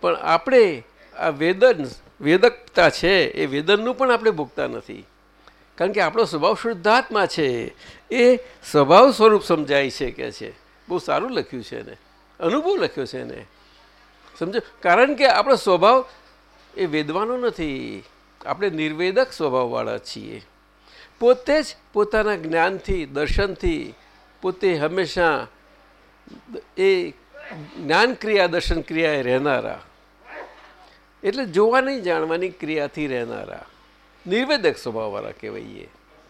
પણ આપણે આ વેદન, વેદકતા છે, એ વેદનનું પણ આપણે ભોગતા નથી. કારણ કે આપણો સ્વભાવ શુદ્ધાત્મા છે. એ સ્વભાવ સ્વરૂપ સમજાય છે કે છે. બહુ સારું લખ્યું છે એને. અનુભવ લખ્યો છે એને. સમજો? કારણ કે આપણો સ્વભાવ એ વેદવાનો નથી. આપણે નિર્વેદક સ્વભાવવાળા છીએ. પોતે જ પોતાના જ્ઞાનથી, દર્શનથી પોતે હંમેશા એ જ્ઞાન ક્રિયા, દર્શન ક્રિયાએ રહેનારા. એટલે જોવાની જાણવાની ક્રિયાથી રહેનારા. નિર્વેદક સ્વભાવવાળા કહેવાઈએ.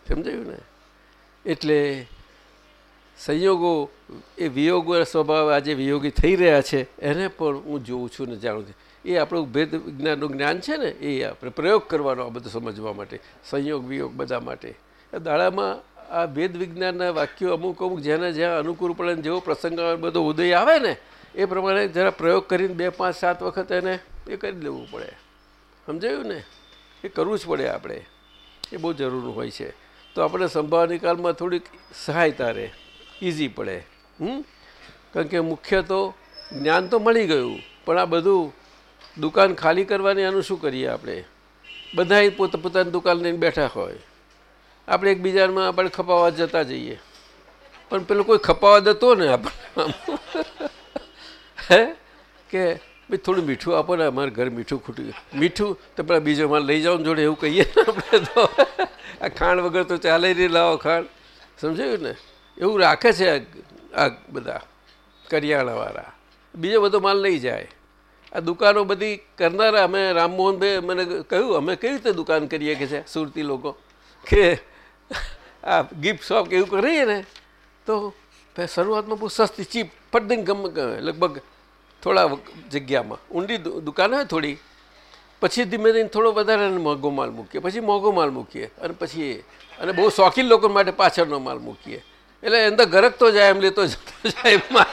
સમજાયું ને? એટલે સંયોગો, એ વિયોગો સ્વભાવ આજે વિયોગી થઈ રહ્યા છે, એને પણ હું જોઉં છું ને જાણું છું. એ આપણું ભેદ વિજ્ઞાનનું જ્ઞાન છે ને, એ આપણે પ્રયોગ કરવાનો આ બધું સમજવા માટે, સંયોગ વિયોગ બધા માટે. દાડામાં આ ભેદ વિજ્ઞાનના વાક્યો અમુક અમુક જેના જ્યાં અનુકૂળ પડે જેવો પ્રસંગ બધો ઉદય આવે ને, એ પ્રમાણે જરા પ્રયોગ કરીને બે, પાંચ, સાત વખત એને એ કરી લેવું પડે. સમજાયું ને? એ કરવું જ પડે આપણે. એ બહુ જરૂર હોય છે. તો આપણે સંભાવ નિકાલમાં થોડીક સહાયતા રહે. ઇઝી પડે. હમ? કારણ કે મુખ્ય તો જ્ઞાન તો મળી ગયું. પણ આ બધું દુકાન ખાલી કરવાની આનું શું કરીએ આપણે? બધા પોતપોતાની દુકાન લઈને બેઠા હોય. આપણે એકબીજામાં આપણે ખપાવા જતા જઈએ. પણ પેલો કોઈ ખપાવા દેતો ને આપણે હે? કે ભાઈ થોડું મીઠું આપો ને, અમારે ઘર મીઠું ખૂટી ગયું. મીઠું તો પેલા બીજો મારે લઈ જાઓ જોડે એવું કહીએ ને આપણે તો. આ ખાંડ વગર તો ચાલે નહીં, લાવો ખાંડ. સમજાયું ને? એવું રાખે છે આ- બધા કરિયાણાવાળા. બીજો બધો માલ લઈ જાય. આ દુકાનો બધી કરનારા, અમે રામમોહનભાઈ મને કહ્યું, અમે કેવી રીતે દુકાન કરીએ કે છે? સુરતી લોકો. કે આ ગિફ્ટ શોપ એવું કરીએ ને, તો શરૂઆતમાં બહુ સસ્તી, ચીપ, ફટદીને ગમે લગભગ થોડા જગ્યામાં. ઊંડી દુકાન હોય થોડી, પછી ધીમે ધીમે થોડો વધારે મોંઘો માલ મૂકીએ. પછી મોંઘો માલ મૂકીએ અને પછી અને બહુ શોખીન લોકો માટે પાછળનો માલ મૂકીએ. એટલે અંદર ગરકતો જાય, એમ લેતો જતો જાય એમાં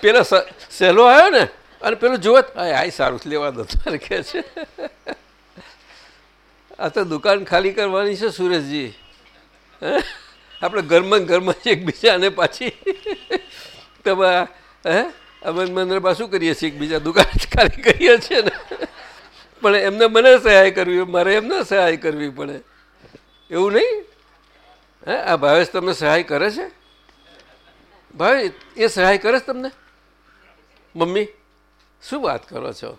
પેલો સહેલો આવ્યો ને, અને પેલો જોવે આ આય સારું લેવા દો. તારે કહે છે. આ તો દુકાન ખાલી કરવાની છે સુરેશજી. હે? આપણે ઘરમાં ઘરમાં જ એકબીજાને પાછી તમે હે? અમે મંદિરમાં શું કરીએ છીએ એકબીજા દુકાન ખાલી કરીએ છીએ ને. પણ એમને મને સહાય કરવી મારે એમને સહાય કરવી પડે. એવું નહીં? હે? આ ભાવેશ તમને સહાય કરે છે? ભાઈ એ સહાય કરે છે તમને? મમ્મી? શું વાત કરો છો?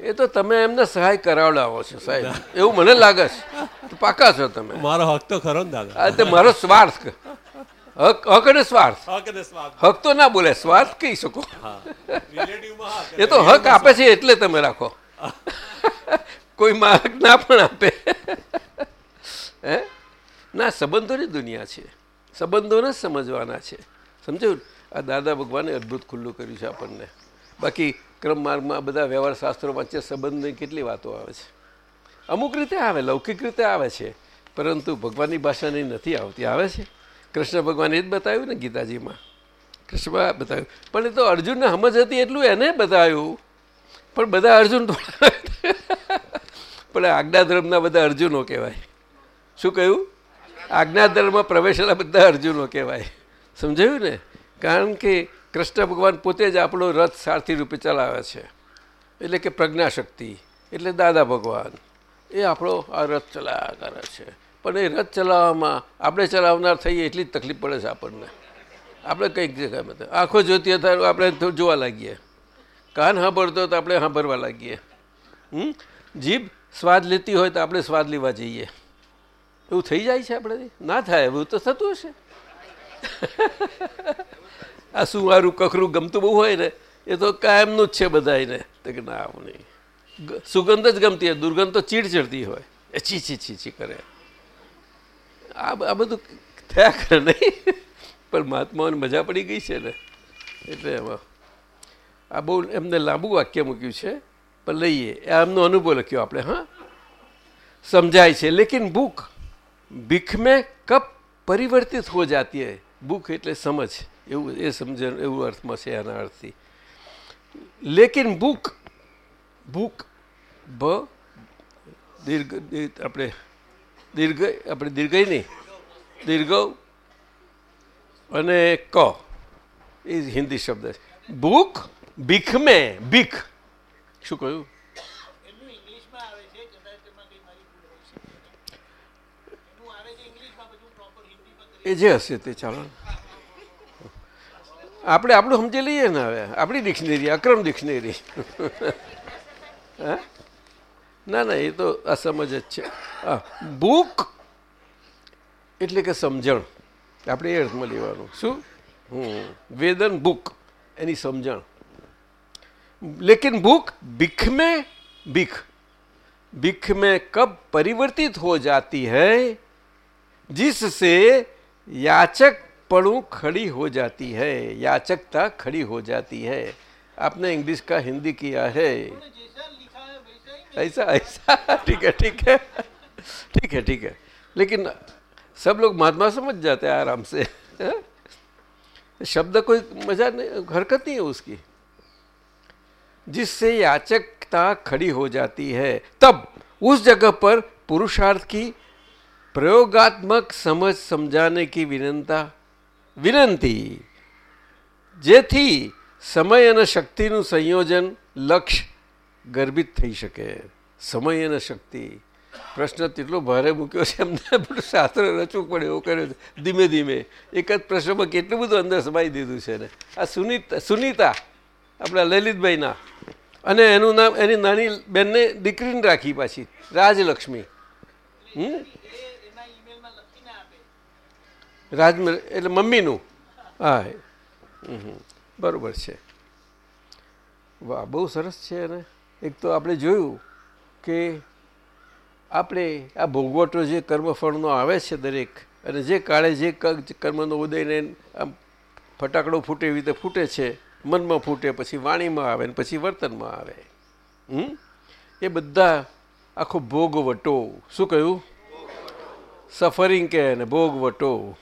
એ તો તમે એમને સહાય કરાવડાવો છો સાહેબ. એવું મને લાગે છે. પાકા છો તમે. મારો હક તો ખરો ને દાદા. તે મારો સ્વાર્થ હક હક અને સ્વાર્થ. હક હક તો ના બોલે સ્વાર્થ કહી શકો. એ તો હક આપે છે એટલે તમે રાખો. કોઈ માં હક ના પણ આપે. હે? ના સંબંધોની દુનિયા છે. સંબંધોને સમજવાના છે. સમજો આ દાદા ભગવાને અદ્ભુત ખુલ્લું કર્યું છે આપણને. બાકી ક્રમ માર્ગમાં બધા વ્યવહાર શાસ્ત્રો વચ્ચે સંબંધની કેટલી વાતો આવે છે? અમુક રીતે આવે, લૌકિક રીતે આવે છે, પરંતુ ભગવાનની ભાષાની નથી આવતી. આવે છે? કૃષ્ણ ભગવાને જ બતાવ્યું ને ગીતાજીમાં. કૃષ્ણ બતાવ્યું. પણ એ તો અર્જુનને સમજ હતી એટલું એને બતાવ્યું. પણ બધા અર્જુન પણ આજ્ઞા ધર્મના બધા અર્જુનો કહેવાય. શું કહ્યું? આજ્ઞા ધર્મમાં પ્રવેશેલા બધા અર્જુનો કહેવાય. સમજાયું ને? કારણ કે કૃષ્ણ ભગવાન પોતે જ આપણો રથ સારથી રૂપે ચલાવે છે. એટલે કે પ્રજ્ઞાશક્તિ, એટલે દાદા ભગવાન, એ આપણો આ રથ ચલાવ્યા કરે છે. પણ એ રથ ચલાવવામાં આપણે ચલાવનાર થઈએ એટલી જ તકલીફ પડે છે આપણને. આપણે કંઈક જગ્યાએ આંખો જોતી હતા આપણે જોવા લાગીએ. કાન સાંભળતો તો આપણે સાંભળવા લાગીએ. હમ? જીભ સ્વાદ લેતી હોય તો આપણે સ્વાદ લેવા જઈએ. એવું થઈ જાય છે આપણે? ના થાય, એવું તો થતું હશે. આ શું મારું કખરું ગમતું બહુ હોય ને, એ તો કાયમનું જ છે બધાને તો કે ના, આવું નહીં. સુગંધ જ ગમતી હોય, દુર્ગંધ તો ચીડ ચડતી હોય. એ છી છી છી છી કરે. આ આ બધું થયા કરે નહીં. પણ મહાત્માઓને મજા પડી ગઈ છે ને. એટલે એમાં. આ બહુ એમને લાંબુ વાક્ય મૂક્યું છે, પણ લઈએ. એ એમનો અનુભવ લખ્યો આપણે, હા? સમજાય છે, લેકિન ભૂખ ભીખમે કપ પરિવર્તિત હો જાતી હૈ. ભૂખ એટલે સમજ. એવું એ સમજ એવું અર્થમાં છે એના અર્થથી. લેકિન ભૂખ ભૂખ બ દીર્ઘ આપણે દીર્ઘ આપણે દીર્ઘ નહીં. દીર્ઘ અને ક. એ હિન્દી શબ્દ છે. ભૂખ ભીખ મેં ભીખ. શું કહ્યું? એ જે હશે તે ચાલો. આપણે આપણું સમજી લઈએ ને હવે આપણી ડિક્શનરી અક્રમ ડિક્શનરી હા ના ના એ તો આ સમજ જ છે હા ભૂખ એટલે કે સમજણ આપણે એ અર્થમાં લેવાનું શું હમ વેદન ભૂખ એની સમજણ लेकिन भूख भीख में भीख भीख में कब परिवर्तित हो जाती है जिससे याचकपणु खड़ी हो जाती है, याचकता खड़ी हो जाती है। आपने इंग्लिश का, हिंदी किया है। ऐसा ऐसा, ठीक है ठीक है ठीक है ठीक है। लेकिन सब लोग महात्मा समझ जाते हैं आराम से? शब्द कोई मज़ा नहीं, हरकत नहीं है उसकी। जिससे याचकता खड़ी हो जाती है, तब उस जगह पर पुरुषार्थ की प्रयोगात्मक समझ समझाने की विनंता વિનંતી. જેથી સમય અને શક્તિનું સંયોજન લક્ષ્ય ગર્ભિત થઈ શકે. સમય અને શક્તિ. પ્રશ્ન તેટલો ભારે મૂક્યો છે, એમને પણ શાસ્ત્ર રચવું પડે, એવો કર્યો છે. ધીમે ધીમે. એક જ પ્રશ્નમાં કેટલું બધું અંદર સમાઈ દીધું છે ને આ સુનિતા, સુનીતા, આપણા લલિતભાઈના. અને એનું નામ, એની નાની બેનને દીકરીને રાખી પાછી. રાજલક્ષ્મી. હમ? રાજ એટલે મમ્મીનું. હા. બરાબર હમ. બરોબર છે. વાહ બહુ સરસ છે અને એક તો આપણે જોયું કે આપણે આ ભોગવટો જે કર્મફળનો આવે છે દરેક અને જે કાળે જે ક- કર્મનો ઉદયને આમ ફટાકડો ફૂટે એવી રીતે ફૂટે છે મનમાં ફૂટે પછી વાણીમાં આવે ને પછી વર્તનમાં આવે. હમ? એ બધા આખો ભોગવટો. શું કહ્યું? સફરિંગ કે ને ભોગવટો.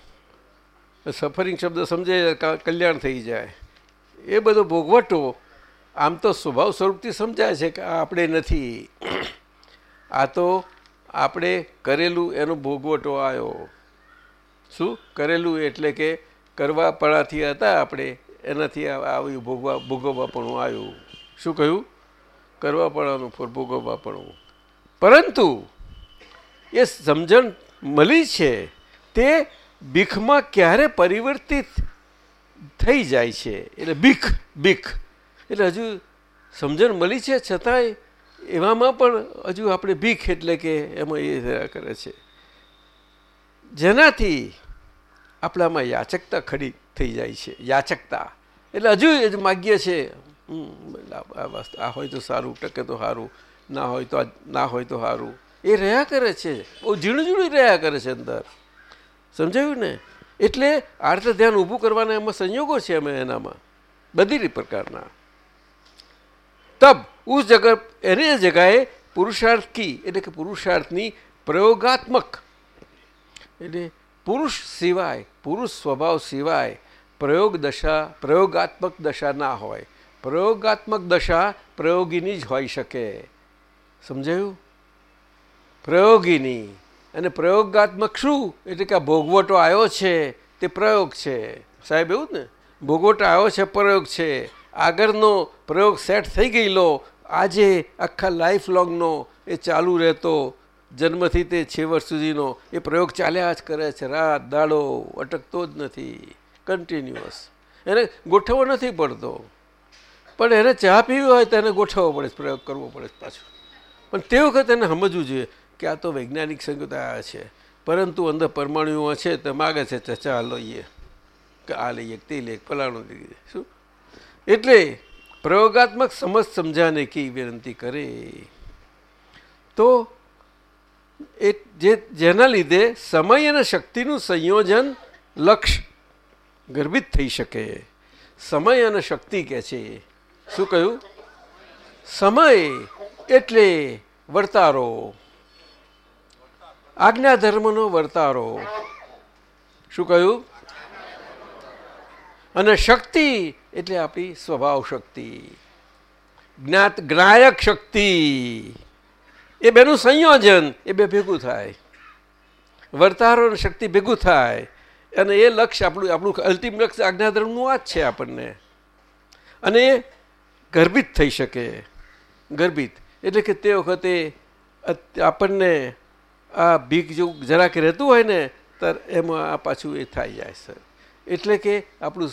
સફરિંગ શબ્દ સમજાય કલ્યાણ થઈ જાય. એ બધો ભોગવટો આમ તો સ્વભાવ સ્વરૂપથી સમજાય છે કે આ આપણે નથી. આ તો આપણે કરેલું એનો ભોગવટો આવ્યો શું? કરેલું એટલે કે કરવા પડાથી હતા આપણે, એનાથી આવ્યું ભોગવા, ભોગવવાપણું આવ્યું શું કહ્યું? કરવા પડાનું ફોર ભોગવવાપણું. પરંતુ એ સમજણ મળી છે તે બીખમાં ક્યારે પરિવર્તિત થઈ જાય છે? એટલે ભીખ ભીખ. એટલે હજુ સમજણ મળી છે? છતાંય એવામાં પણ હજુ આપણે ભીખ એટલે કે એમાં એ થયા કરે છે. જેનાથી આપણામાં યાચકતા ખડી થઈ જાય છે. યાચકતા. એટલે હજુ એ જ માગ્ય છે. હમ, આ હોય તો સારું ટકે તો સારું ના હોય તો ના હોય તો સારું એ રહ્યા કરે છે. બહુ ઝીણું ઝીણું રહ્યા કરે છે અંદર. સમજાયું ને? એટલે આર્થ ધ્યાન ઊભું કરવાના એમાં સંયોગો છે અમે એનામાં, બધી પ્રકારના. તબ, ઉસ જગત, એની જગાએ પુરુષાર્થ કી એટલે કે પુરુષાર્થની પ્રયોગાત્મક. એટલે પુરુષ સિવાય, પુરુષ સ્વભાવ સિવાય પ્રયોગ દશા, પ્રયોગાત્મક દશા ના હોય. પ્રયોગાત્મક દશા પ્રયોગીની જ હોઈ શકે. સમજાયું? પ્રયોગીની. અને પ્રયોગાત્મક શું? એટલે કે આ ભોગવટો આવ્યો છે, તે પ્રયોગ છે. સાહેબ, એવું ને? ભોગવટો આવ્યો છે, પ્રયોગ છે. આગળનો પ્રયોગ સેટ થઈ ગયેલો. આજે આખા લાઈફ લોંગનો એ ચાલુ રહેતો. જન્મથી તે છેવટ સુધીનો એ પ્રયોગ ચાલ્યા જ કરે છે. રાત, દાડો, અટકતો જ નથી. કન્ટિન્યુઅસ એને ગોઠવવો નથી પડતો. પણ એને ચા પીવી હોય તો એને ગોઠવવો પડે પ્રયોગ કરવો પડે પાછો. પણ તે વખતે એને સમજવું જોઈએ. કે આ તો વૈજ્ઞાનિક સંગતા છે. પરંતુ અંદર પરમાણુઓ છે, તો માગે છે ચચા લઈએ. કે આ લઈએ, તે કે ફલાણું શું? એટલે પ્રયોગાત્મક સમજ સમજાને કી વિનંતી કરે. તો એ જે, જેના લીધે સમય અને શક્તિનું સંયોજન લક્ષ ગર્ભિત થઈ શકે. સમય અને શક્તિ કે છે. શું કહ્યું? સમય એટલે વર્તારો. આજ્ઞા ધર્મનો વર્તારો. શું કહ્યું? અને શક્તિ એટલે આપણી સ્વભાવ શક્તિ જ્ઞાત જ્ઞાયક શક્તિ. એ બેનું સંયોજન, એ બે ભેગું થાય. વર્તારો શક્તિ ભેગું થાય. અને એ લક્ષ્ય આપણું આપણું અલ્ટિમ લક્ષ્ય આજ્ઞાધર્મનું આ જ છે આપણને. અને એ ગર્ભિત થઈ શકે. ગર્ભિત. એટલે કે તે વખતે આપણને આ ભીખ જેવું જરાક રહેતું હોય ને તો એમાં આ પાછું એ થઈ જાય સર એટલે કે આપણું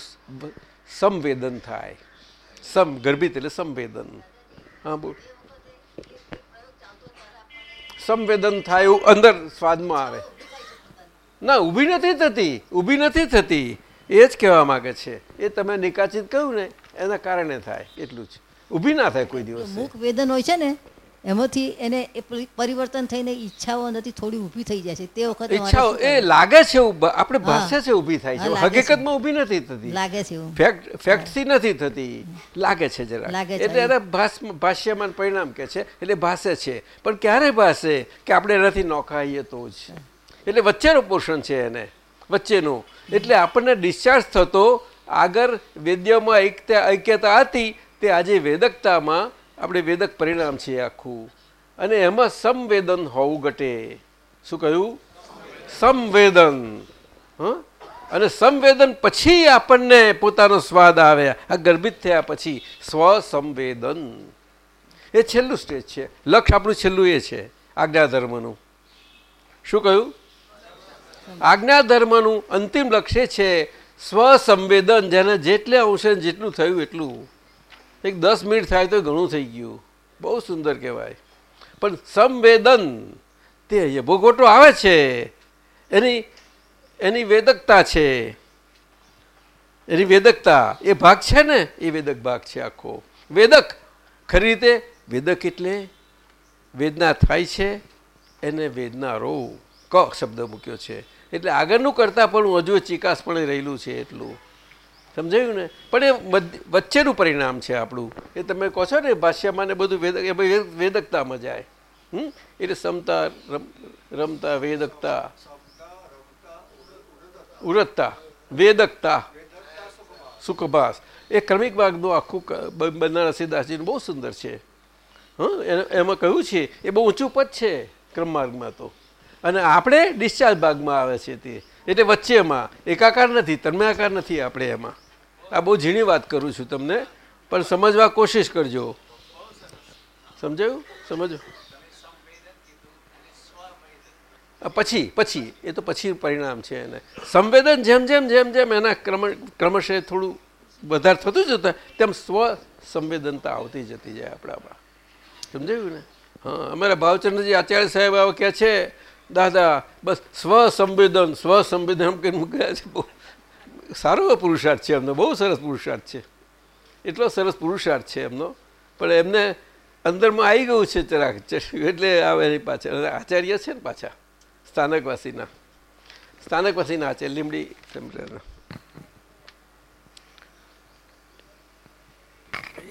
સંવેદન થાય. સમ, ગર્ભિત એટલે સંવેદન. હા, બોલ. સંવેદન થાય એવું અંદર સ્વાદમાં આવે. ના, ઊભી નથી થતી, ઊભી નથી થતી. એ જ કહેવા માંગે છે. એ તમે નિકાચિત કહ્યું ને, એના કારણે થાય, એટલું જ. ઊભી ના થાય કોઈ દિવસ. વેદન હોય છે ને એમાંથી એને પરિવર્તન થઈને ઈચ્છાઓ નથી થોડી ઊભી થઈ જાય છે. તે વખતે ઈચ્છાઓ એ લાગે છે આપણે. ભાષે છે ઊભી થાય છે. હકીકતમાં ઊભી નથી થતી. લાગે છે ફેક્ટ ફેક્ટથી નથી થતી. લાગે છે જરા એટલે એને ભાષ ભાષ્યમાન પરિણામ કે છે એટલે ભાષે છે. પણ ક્યારે ભાષે કે આપણે એનાથી નોખાઈએ તો જ. એટલે વચ્ચેનું પોષણ છે એને વચ્ચેનું. એટલે આપણને ડિસ્ચાર્જ થતો આગળ વેદ્યમાં એકતા ઐક્યતા હતી તે આજે વેદકતામાં આપણે વેદક પરિણામ છે આખું. અને એમાં સંવેદન હોવું ઘટે. શું કહ્યું? સંવેદન? અને સંવેદન પછી આપણને પોતાનો સ્વાદ આવે. આ ગર્ભિત થયા પછી સ્વસંવેદન. એ છેલ્લું સ્ટેજ છે. લક્ષ આપણું છેલ્લું એ છે. આજ્ઞા ધર્મનું શું કહ્યું? આજ્ઞા ધર્મનું અંતિમ લક્ષ્ય છે સ્વસંવેદન. જેને જેટલે અંશે જેટલું થયું એટલું. એક દસ મિનિટ થાય તો ઘણું થઈ ગયું. બહુ સુંદર કહેવાય. પણ સંવેદન, તે અહીંયા ભોગવટો આવે છે. એની એની વેદકતા છે. એની વેદકતા, એ ભાગ છે ને, એ વેદક ભાગ છે આખો. વેદક, ખરી રીતે વેદક એટલે વેદના થાય છે, એને વેદનારો ક શબ્દ મૂક્યો છે. એટલે આગળનું કરતાં પણ હજુ ચિકાસપણે રહેલું છે એટલું. સમજાયું ને? પણ એ વચ્ચેનું પરિણામ છે આપણું. એ તમે કહો છો ને, ભાષ્યમાં ને બધું વેદક એ વેદકતામાં જાય. હમ? એટલે સમતા રમતા, વેદકતા. ઉરતતા, વેદકતા. સુખભાસ. એ ક્રમિક ભાગનું આખું ક- સિદ્ધાસજીનું બહુ સુંદર છે. હં? એમાં કહ્યું છે, એ બહુ ઊંચું પદ છે ક્રમમાર્ગમાં તો. અને આપણે ડિસ્ચાર્જ ભાગમાં આવે છે તે. એટલે વચ્ચેમાં. એકાકાર નથી, તન્મયાકાર નથી આપણે એમાં. આ બહુ ઝીણી વાત કરું છું તમને, પણ સમજવા કોશિશ કરજો. સમજાયું? સમજો પછી પછી, એ તો પછી પરિણામ છે એને. સંવેદન જેમ જેમ જેમ જેમ એના ક્રમ, ક્રમશઃ થોડું વધારે થતું જતા તેમ સ્વ સંવેદનતા આવતી જતી જાય આપણામાં. સમજાયું ને? હા, અમારા ભાવચંદ્રજી આચાર્ય સાહેબ આવો કહે છે, દાદા, બસ સ્વ સંવેદન સ્વ સંવેદન એમ કરીને મૂક્યા છે. બહુ સારો પુરુષાર્થ છે એમનો, બહુ સરસ પુરુષાર્થ છે. એટલો સરસ પુરુષાર્થ છે એમનો. પણ એમને અંદરમાં આવી ગયું છે જરાક, એટલે આવે એની પાછળ. આચાર્ય છે ને પાછા, સ્થાનકવાસીના. સ્થાનકવાસીના આચાર્ય, લીમડી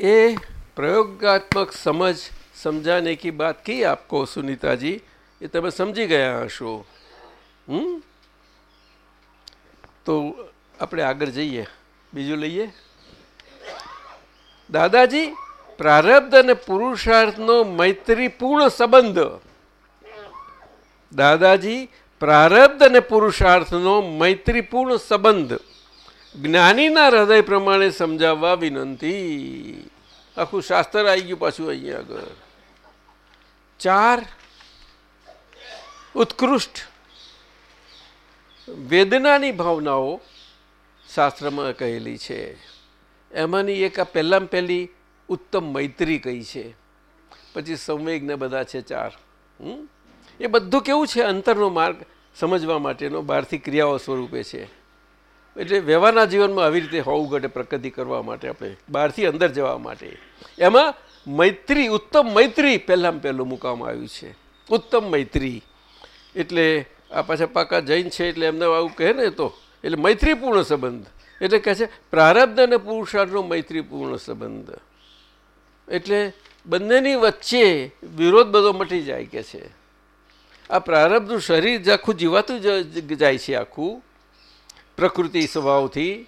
એ પ્રયોગાત્મક સમજ સમજાને કી બાત કી આપકો સુનીતાજી? એ તમે સમજી ગયા હશો. હમ? તો આપણે આગળ જઈએ. બીજું લઈએ. દાદાજી, પ્રારબ્ધ અને પુરુષાર્થનો મૈત્રીપૂર્ણ સંબંધ. દાદાજી, પ્રારબ્ધ અને પુરુષાર્થનો મૈત્રીપૂર્ણ સંબંધ. જ્ઞાનીના હૃદય પ્રમાણે સમજાવવા વિનંતી. આખું શાસ્ત્ર આવી ગયું પાછું અહીંયા આગળ. ચાર, ઉત્કૃષ્ટ. વેદનાની ભાવનાઓ. શાસ્ત્રમાં કહેલી છે, એમાંની એક આ પહેલાં પહેલી ઉત્તમ મૈત્રી કહી છે? પછી સંવેગને બધા છે ચાર? એ બધું કેવું છે અંતરનો માર્ગ સમજવા માટેનો, બહારથી ક્રિયાઓ સ્વરૂપે છે. એટલે વ્યવહારના જીવનમાં આવી રીતે હોવું ઘટે પ્રગતિ કરવા માટે આપણે, બહારથી અંદર જવા માટે. એમાં મૈત્રી, ઉત્તમ મૈત્રી પહેલાં પહેલું મૂકવામાં આવ્યું છે. ઉત્તમ મૈત્રી. એટલે આ પાછા પાકા જૈન છે એટલે એમને આવું કહે ને તો એટલે મૈત્રીપૂર્ણ સંબંધ. એટલે કહે છે, પ્રારબ્ધ અને પુરુષાર્થનો મૈત્રીપૂર્ણ સંબંધ. એટલે બંનેની વચ્ચે વિરોધ બધો મટી જાય કે છે. આ પ્રારબ્ધનું શરીર જ આખું જીવાતું જાય છે આખું, પ્રકૃતિ સ્વભાવથી.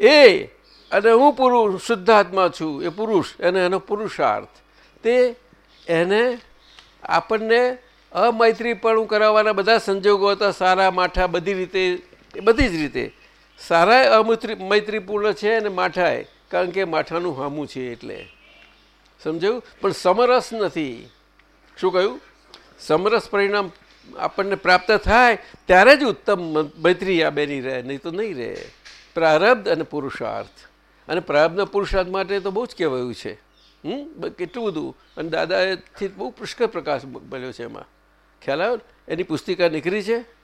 એ, અને હું પુરુષ, શુદ્ધાત્મા છું, એ પુરુષ અને એનો પુરુષાર્થ. તે એને આપણને અમૈત્રીપણું કરાવવાના બધા સંજોગો હતા, સારા, માઠા, બધી રીતે એ બધી જ રીતે. સારાય અમૈત્રી, મૈત્રીપૂર્ણ છે અને માઠાય, કારણ કે માઠાનું હામું છે એટલે. સમજાયું? પણ સમરસ નથી. શું કહ્યું? સમરસ પરિણામ આપણને પ્રાપ્ત થાય ત્યારે જ ઉત્તમ મૈત્રી આ બેની રહે, નહીં તો નહીં રહે. પ્રારબ્ધ અને પુરુષાર્થ. અને પ્રારબ્ધના પુરુષાર્થ માટે તો બહુ જ કહેવાયું છે. હમ? કેટલું બધું. અને દાદાએથી બહુ પુષ્કળ પ્રકાશ મળ્યો છે એમાં. ખ્યાલ આવ્યો? એની પુસ્તિકા નીકળી છે?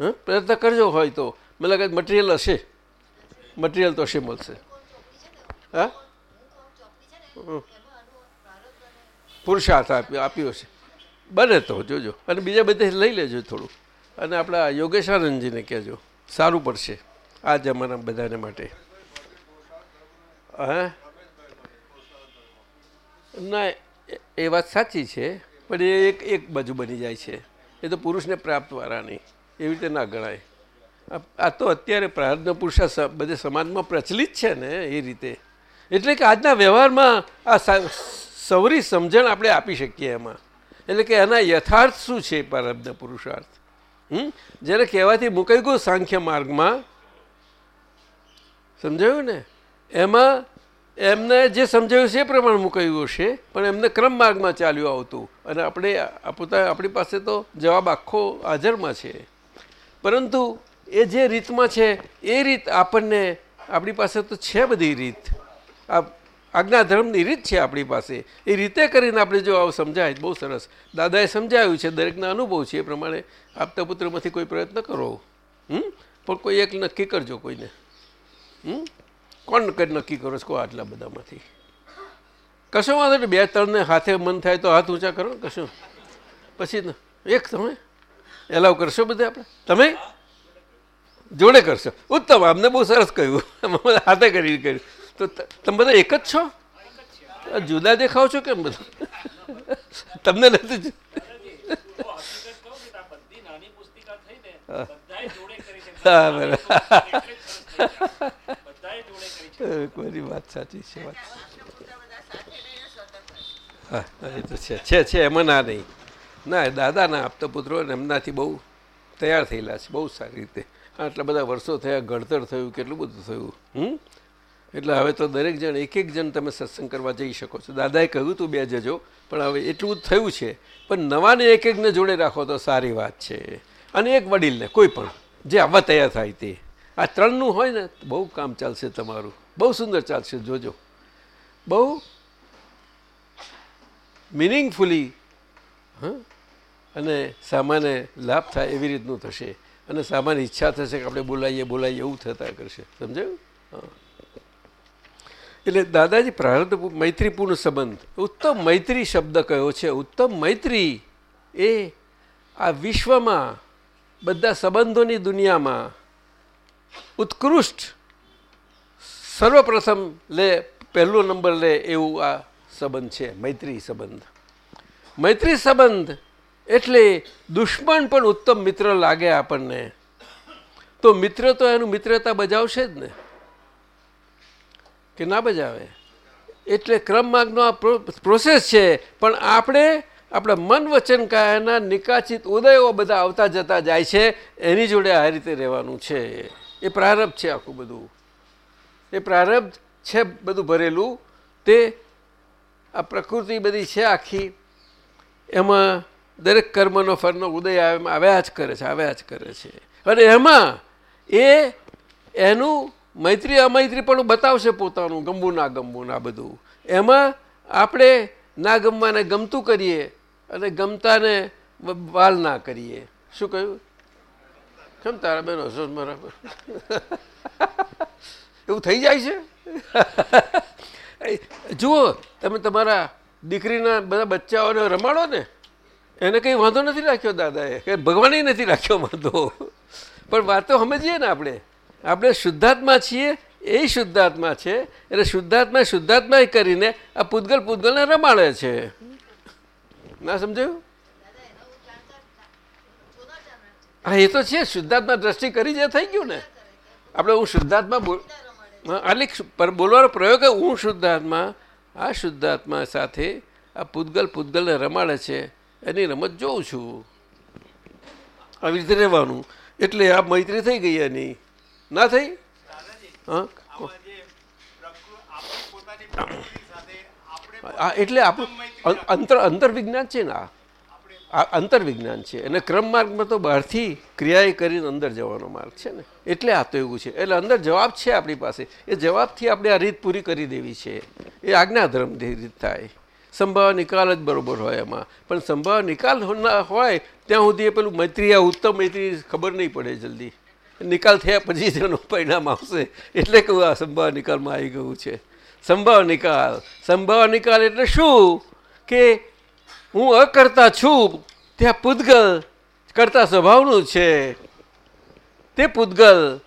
હં? પ્રયત્ન કરજો હોય તો. મને લાગે મટીરિયલ હશે. મટીરિયલ તો હશે મળશે. હા? પુરુષાર્થ આપ્યો આપ્યો છે બને તો, જોજો. અને બીજા બધે લઈ લેજો થોડું અને આપણા યોગેશાનંદજીને કહેજો. સારું પડશે આ જમાના બધાને માટે. હા? ના, એ વાત સાચી છે, પણ એ એક એક બાજુ બની જાય છે. એ તો પુરુષને પ્રાપ્તવાળાની એવી રીતે ના ગણાય. આ તો અત્યારે પ્રાર્થના પુરુષા બધે સમાજમાં પ્રચલિત છે ને એ રીતે. એટલે કે આજના વ્યવહારમાં આ સવરી સમજણ આપણે આપી શકીએ એમાં. એટલે કે એના યથાર્થ શું છે પ્રારબ્ધ પુરુષાર્થ? હમ? જેને કહેવાથી મુકાઈ ગયું સાંખ્ય માર્ગમાં, સમજાયું ને? એમાં એમને જે સમજાયું છે એ પ્રમાણે મુકાયું હશે પણ એમને ક્રમ માર્ગમાં ચાલ્યું આવતું. અને આપણે પોતા, આપણી પાસે તો જવાબ આખો હાજરમાં છે. પરંતુ એ જે રીતમાં છે, એ રીત આપણને આપણી પાસે તો છે બધી રીત. આ આજ્ઞા ધર્મની રીત છે આપણી પાસે. એ રીતે કરીને આપણે જો આવું સમજાય, બહુ સરસ. દાદાએ સમજાવ્યું છે, દરેકના અનુભવ છે, એ પ્રમાણે આપતા પુત્રમાંથી કોઈ પ્રયત્ન કરો. હમ? પણ કોઈ એક નક્કી કરજો કોઈને. હમ? કોણ નક્કી કરો છો? આટલા બધામાંથી? કશો વાંધો બે ત્રણને હાથે મન થાય તો હાથ ઊંચા કરો, કશું. પછી એક તમે? એલાવ કરશો બધે આપણે તમે જોડે કરશો ઉત્તમ અમને બહુ સરસ કહ્યું હાથે કરી કર્યું તો તમે બધા એક જ છો જુદા દેખાવ છો કેમ બધા તમને નથી કોઈની વાત સાચી છે વાત હા એ તો છે છે એમાં ના નહીં ના, દાદાના આપતા પુત્રો એમનાથી બહુ તૈયાર થયેલા છે, બહુ સારી રીતે. આટલા બધા વર્ષો થયા, ઘડતર થયું, કેટલું બધું થયું, હમ? એટલે હવે તો દરેક જણ એક એક જણ તમે સત્સંગ કરવા જઈ શકો છો. દાદાએ કહ્યું તું બે જજો, પણ હવે એટલું જ થયું છે. પણ નવાને એક એકને જોડે રાખો તો સારી વાત છે. અને એક વડીલને, કોઈ પણ, જે આવવા તૈયાર થાય તે. આ ત્રણનું હોય ને બહુ કામ ચાલશે તમારું. બહુ સુંદર ચાલશે, જોજો. બહુ મિનિંગફુલી હા? અને સામાન્ય લાભ થાય એવી રીતનું થશે. અને સામાન્ય ઈચ્છા થશે કે આપણે બોલાઈએ બોલાઈએ એવું થતા કરશે. સમજાયું? એટલે દાદાજી પ્રારબ્ધ મૈત્રીપૂર્ણ સંબંધ. ઉત્તમ મૈત્રી શબ્દ કયો છે? ઉત્તમ મૈત્રી એ આ વિશ્વમાં બધા સંબંધોની દુનિયામાં ઉત્કૃષ્ટ સર્વપ્રથમ લે, પહેલો નંબર લે એવું આ સંબંધ છે, મૈત્રી સંબંધ. મૈત્રી સંબંધ એટલે દુશ્મન પણ ઉત્તમ મિત્ર લાગે આપણને. તો મિત્ર તો એનું મિત્રતા બજાવશે જ ને? કે ના બજાવે? એટલે ક્રમમાર્ગનો આ પ્રોસેસ છે. પણ આપણે, આપણા મન વચન કાયાના નિકાચિત ઉદયો બધા આવતા જતા જાય છે. એની જોડે આ રીતે રહેવાનું છે. એ પ્રારબ્ધ છે આખું બધું. એ પ્રારબ્ધ છે બધું ભરેલું. તે આ પ્રકૃતિ બધી છે આખી. એમાં દરેક કર્મનો ફળનો ઉદય આવ્યા જ કરે છે, આવ્યા જ કરે છે. અને એમાં એ એનું મૈત્રી અમૈત્રી પણ બતાવશે પોતાનું ગમવું ના ગમવું ના બધું. એમાં આપણે ના ગમવાને ગમતું કરીએ અને ગમતાને વાલ ના કરીએ. શું કહ્યું? કેમ તારા બેન હસો બરાબર? એવું થઈ જાય છે? જુઓ, તમે તમારા દીકરીના બધા બચ્ચાઓને રમાડો ને. એને કંઈ વાંધો નથી રાખ્યો દાદાએ. કે ભગવાને નથી રાખ્યો વાંધો. પણ વાતો સમજીએ ને આપણે. આપણે શુદ્ધાત્મા છીએ, એ શુદ્ધાત્મા છે, એટલે શુદ્ધાત્મા શુદ્ધાત્મા કરીને આ પૂતગલ પૂતગલને રમાડે છે. ના સમજાયું? હા, એ તો છે, શુદ્ધાત્મા દ્રષ્ટિ કરી જે થઈ ગયું ને. આપણે હું શુદ્ધાત્મા બોલ આટલી બોલવાનો પ્રયોગ હું શુદ્ધાત્મા, આ શુદ્ધાત્મા સાથે આ પૂતગલ પૂતગલને રમાડે છે. એની રમત જોઉં છું. આવી રીતે રહેવાનું. એટલે આ મૈત્રી થઈ ગઈ એની. ના થઈ? હા? એટલે આપણું અંતર અંતર વિજ્ઞાન છે ને આ. અંતર વિજ્ઞાન છે. અને ક્રમ માર્ગમાં તો બહારથી ક્રિયાએ કરીને અંદર જવાનો માર્ગ છે ને. એટલે આ તો એવું છે. એટલે અંદર જવાબ છે આપણી પાસે. એ જવાબથી આપણે આ રીત પૂરી કરી દેવી છે. એ આજ્ઞાધર્મ રીત થાય. સંભાવ નિકાલ જ બરોબર હોય એમાં. પણ સંભાવ નિકાલ ના હોય, ત્યાં સુધી એ પેલું મૈત્રી, આ ઉત્તમ મૈત્રી ખબર નહીં પડે જલ્દી. નિકાલ થયા પછી તેનું પરિણામ આવશે. એટલે કહું આ સંભાવ નિકાલમાં આવી ગયું છે. સંભાવ નિકાલ. સંભાવ નિકાલ એટલે શું? કે હું અકર્તા છું, ત્યાં પૂતગલ કરતા સ્વભાવનું છે. તે પૂતગલ,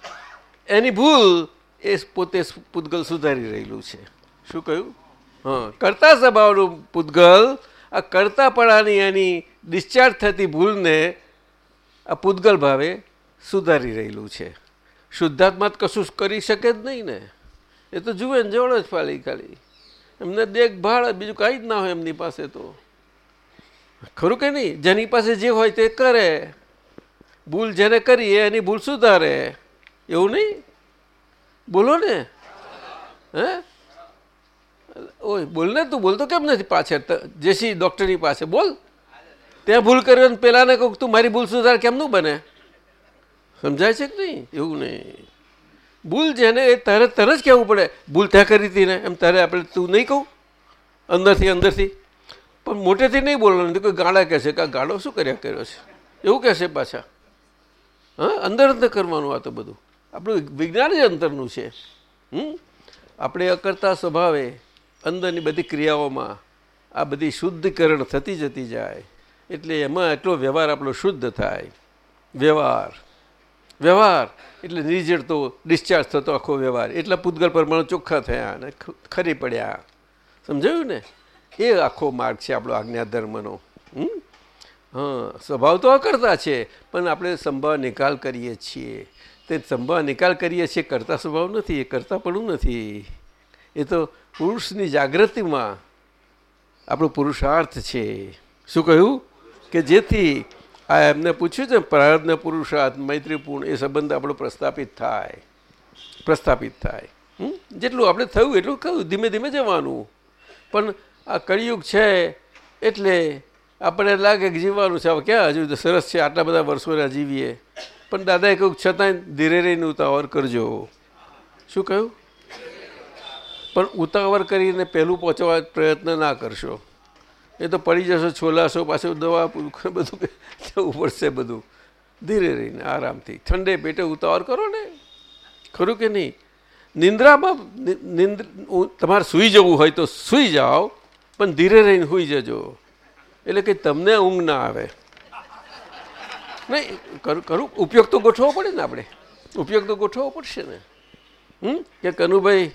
એની ભૂલ એ પોતે પૂતગલ સુધારી રહેલું છે. શું કહ્યું? કરતા સ્વભાવનું પૂતગલ, આ કરતાપણાની એની ડિસ્ચાર્જ થતી ભૂલને આ પૂતગલ ભાવે સુધારી રહેલું છે. શુદ્ધાત્મા કશું કરી શકે જ નહીં ને. એ તો જુએ ને જોડે જ ફાલી ખાલી. એમને દેખભાળ બીજું કાંઈ જ ના હોય એમની પાસે તો. ખરું કે નહીં? જેની પાસે જે હોય તે કરે. ભૂલ જેને કરી, એની ભૂલ સુધારે. એવું નહીં? બોલો ને. હે? ઓય, બોલ ને તું બોલતો કેમ નથી પાછળ? જેસી ડૉક્ટરની પાસે, બોલ. ત્યાં ભૂલ કર્યો ને પહેલાંને કહું તું મારી ભૂલ સુધાર કેમનું બને? સમજાય છે કે નહીં? એવું નહીં. ભૂલ જેને એ તારે તરત જ કહેવું પડે. ભૂલ ત્યાં કરી હતી ને, એમ તારે આપણે તું નહીં કહું? અંદરથી અંદરથી. પણ મોટેથી નહીં બોલવાનું કોઈ ગાળા કહેશે કે ગાળો શું કર્યા કર્યો છે? એવું કહેશે પાછા. હા, અંદર અંદર કરવાનું આ તો બધું. આપણું વિજ્ઞાન જ અંતરનું છે. હમ? આપણે અકર્તા સ્વભાવે. અંદરની બધી ક્રિયાઓમાં આ બધી શુદ્ધિકરણ થતી જતી જાય. એટલે એમાં એટલો વ્યવહાર આપણો શુદ્ધ થાય. વ્યવહાર. વ્યવહાર. એટલે નિર્જળતો, ડિસ્ચાર્જ થતો આખો વ્યવહાર. એટલા પૂતગલ પરમાણુ ચોખ્ખા થયા અને ખરી પડ્યા. સમજાયું ને? એ આખો માર્ગ છે આપણો આજ્ઞા ધર્મનો. હા, સ્વભાવ તો અકર્તા છે, પણ આપણે સંભાવ નિકાલ કરીએ છીએ. તે સંભાવ નિકાલ કરીએ છીએ કરતા સ્વભાવ નથી, એ કરતા પણ નથી. એ તો પુરુષની જાગૃતિમાં આપણો પુરુષાર્થ છે. શું કહ્યું? કે જેથી આ એમને પૂછ્યું છે પ્રારબ્ધને પુરુષાર્થ, મૈત્રીપૂર્ણ, એ સંબંધ આપણો પ્રસ્થાપિત થાય. પ્રસ્થાપિત થાય? જેટલું આપણે થયું એટલું કહ્યું ધીમે ધીમે જવાનું. પણ આ કળિયુગ છે એટલે આપણને લાગે કે જીવવાનું છે. ક્યાં? હજુ સરસ છે. આટલા બધા વર્ષોના જીવીએ. પણ દાદાએ કહ્યું છતાંય ધીરે રહીને ઉતાવળ કરજો. શું કહ્યું? પણ ઉતાવળ કરીને પહેલું પહોંચવા પ્રયત્ન ના કરશો. એ તો પડી જશો, છોલાશો, પાછું દવા બધું જવું પડશે બધું. ધીરે રહીને, આરામથી. ઠંડે પેટે ઉતાવળ કરો ને. ખરું કે નહીં? નિંદ્રામાં નિંદ્ર તમારે સૂઈ જવું હોય તો સૂઈ જાઓ, પણ ધીરે રહીને સૂઈ જજો. એટલે કે તમને ઊંઘ ના આવે. નહીં કરું? ઉપયોગ તો ગોઠવવો પડે ને આપણે. ઉપયોગ તો ગોઠવવો પડશે ને. હમ? કે કનુભાઈ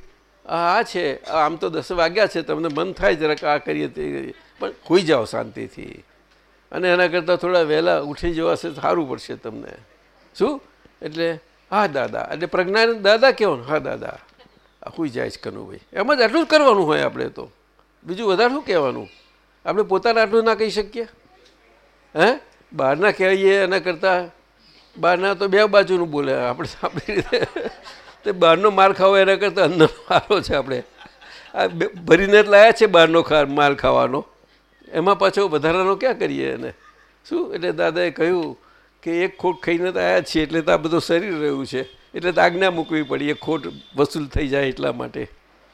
આ છે આમ તો દસ વાગ્યા છે, તમને મન થાય જરાક, આ કરીએ તે પણ હોઈ જાઓ શાંતિથી. અને એના કરતાં થોડા વહેલા ઉઠી જવાશે સારું પડશે તમને. શું? એટલે, હા, દાદા. એટલે પ્રજ્ઞાન, દાદા કહેવાનું. હા, દાદા. હોઈ જાય છે કનુભાઈ. એમ જ આટલું જ કરવાનું હોય આપણે તો. બીજું વધારે શું કહેવાનું? આપણે પોતાને આટલું ના કહી શકીએ? હે? બહારના કહેવાઈએ એના કરતાં, બહારના તો બે બાજુનું બોલે, આપણે આપણી રીતે. તે બહારનો માર ખાવો એના કરતાં અંદરનો સારો છે આપણે. આ ભરીને જ લાયા છે બહારનો માલ ખાવાનો. એમાં પાછો વધારાનો ક્યાં કરીએ એને? શું? એટલે દાદાએ કહ્યું કે એક ખોટ ખાઈને તો આવ્યા છીએ, એટલે તો આ બધું શરીર રહ્યું છે. એટલે તો આજ્ઞા મૂકવી પડી એ ખોટ વસૂલ થઈ જાય એટલા માટે.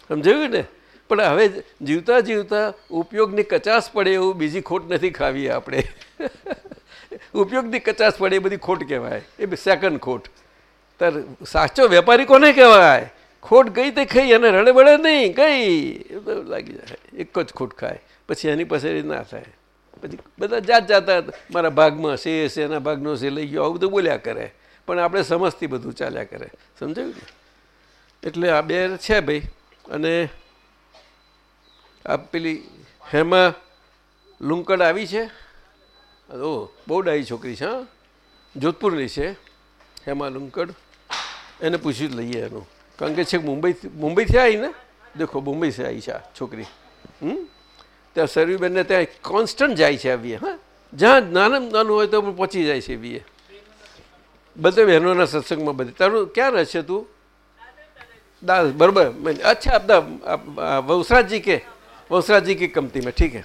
સમજાયું ને? પણ હવે જીવતા જીવતા ઉપયોગની કચાશ પડે એવું બીજી ખોટ નથી ખાવી આપણે. ઉપયોગની કચાશ પડે એ બધી ખોટ કહેવાય. એ સેકન્ડ ખોટ. તાર સાચો વેપારી કોને કહેવાય? ખોટ ગઈ તે ખાઈ અને રડે બળે નહીં, ગઈ. લાગી જાય. એક જ ખોટ ખાય. પછી એની પાસે ના થાય. પછી બધા જાત જાતા મારા ભાગમાં છે છે, એના ભાગનો છે, લઈ ગયો, આવું બધું બોલ્યા કરે. પણ આપણે સમજથી બધું ચાલ્યા કરે. સમજાયું એટલે આ બે છે ભાઈ. અને આ પેલી હેમા લુંકડ આવી છે. ઓ બહુ ડાઈ છોકરી છે, હા. જોધપુરની છે, હેમા લુંકડ. એને પૂછી જ લઈએ એનું કારણ કે છે મુંબઈ મુંબઈથી આવી ને દેખો મુંબઈથી આવી છે આ છોકરી હમ ત્યાં સરવીબેનને ત્યાં કોન્સ્ટન્ટ જાય છે આવીએ હા જ્યાં નાનું નાનું હોય તો પણ પહોંચી જાય છે વીએ બધે બહેનોના સત્સંગમાં બધે તારું ક્યાં રહે છે તું दास बरबर मैं अच्छा अपना आप- आ, वसराज जी के वसराज जी की कंपनी में ठीक है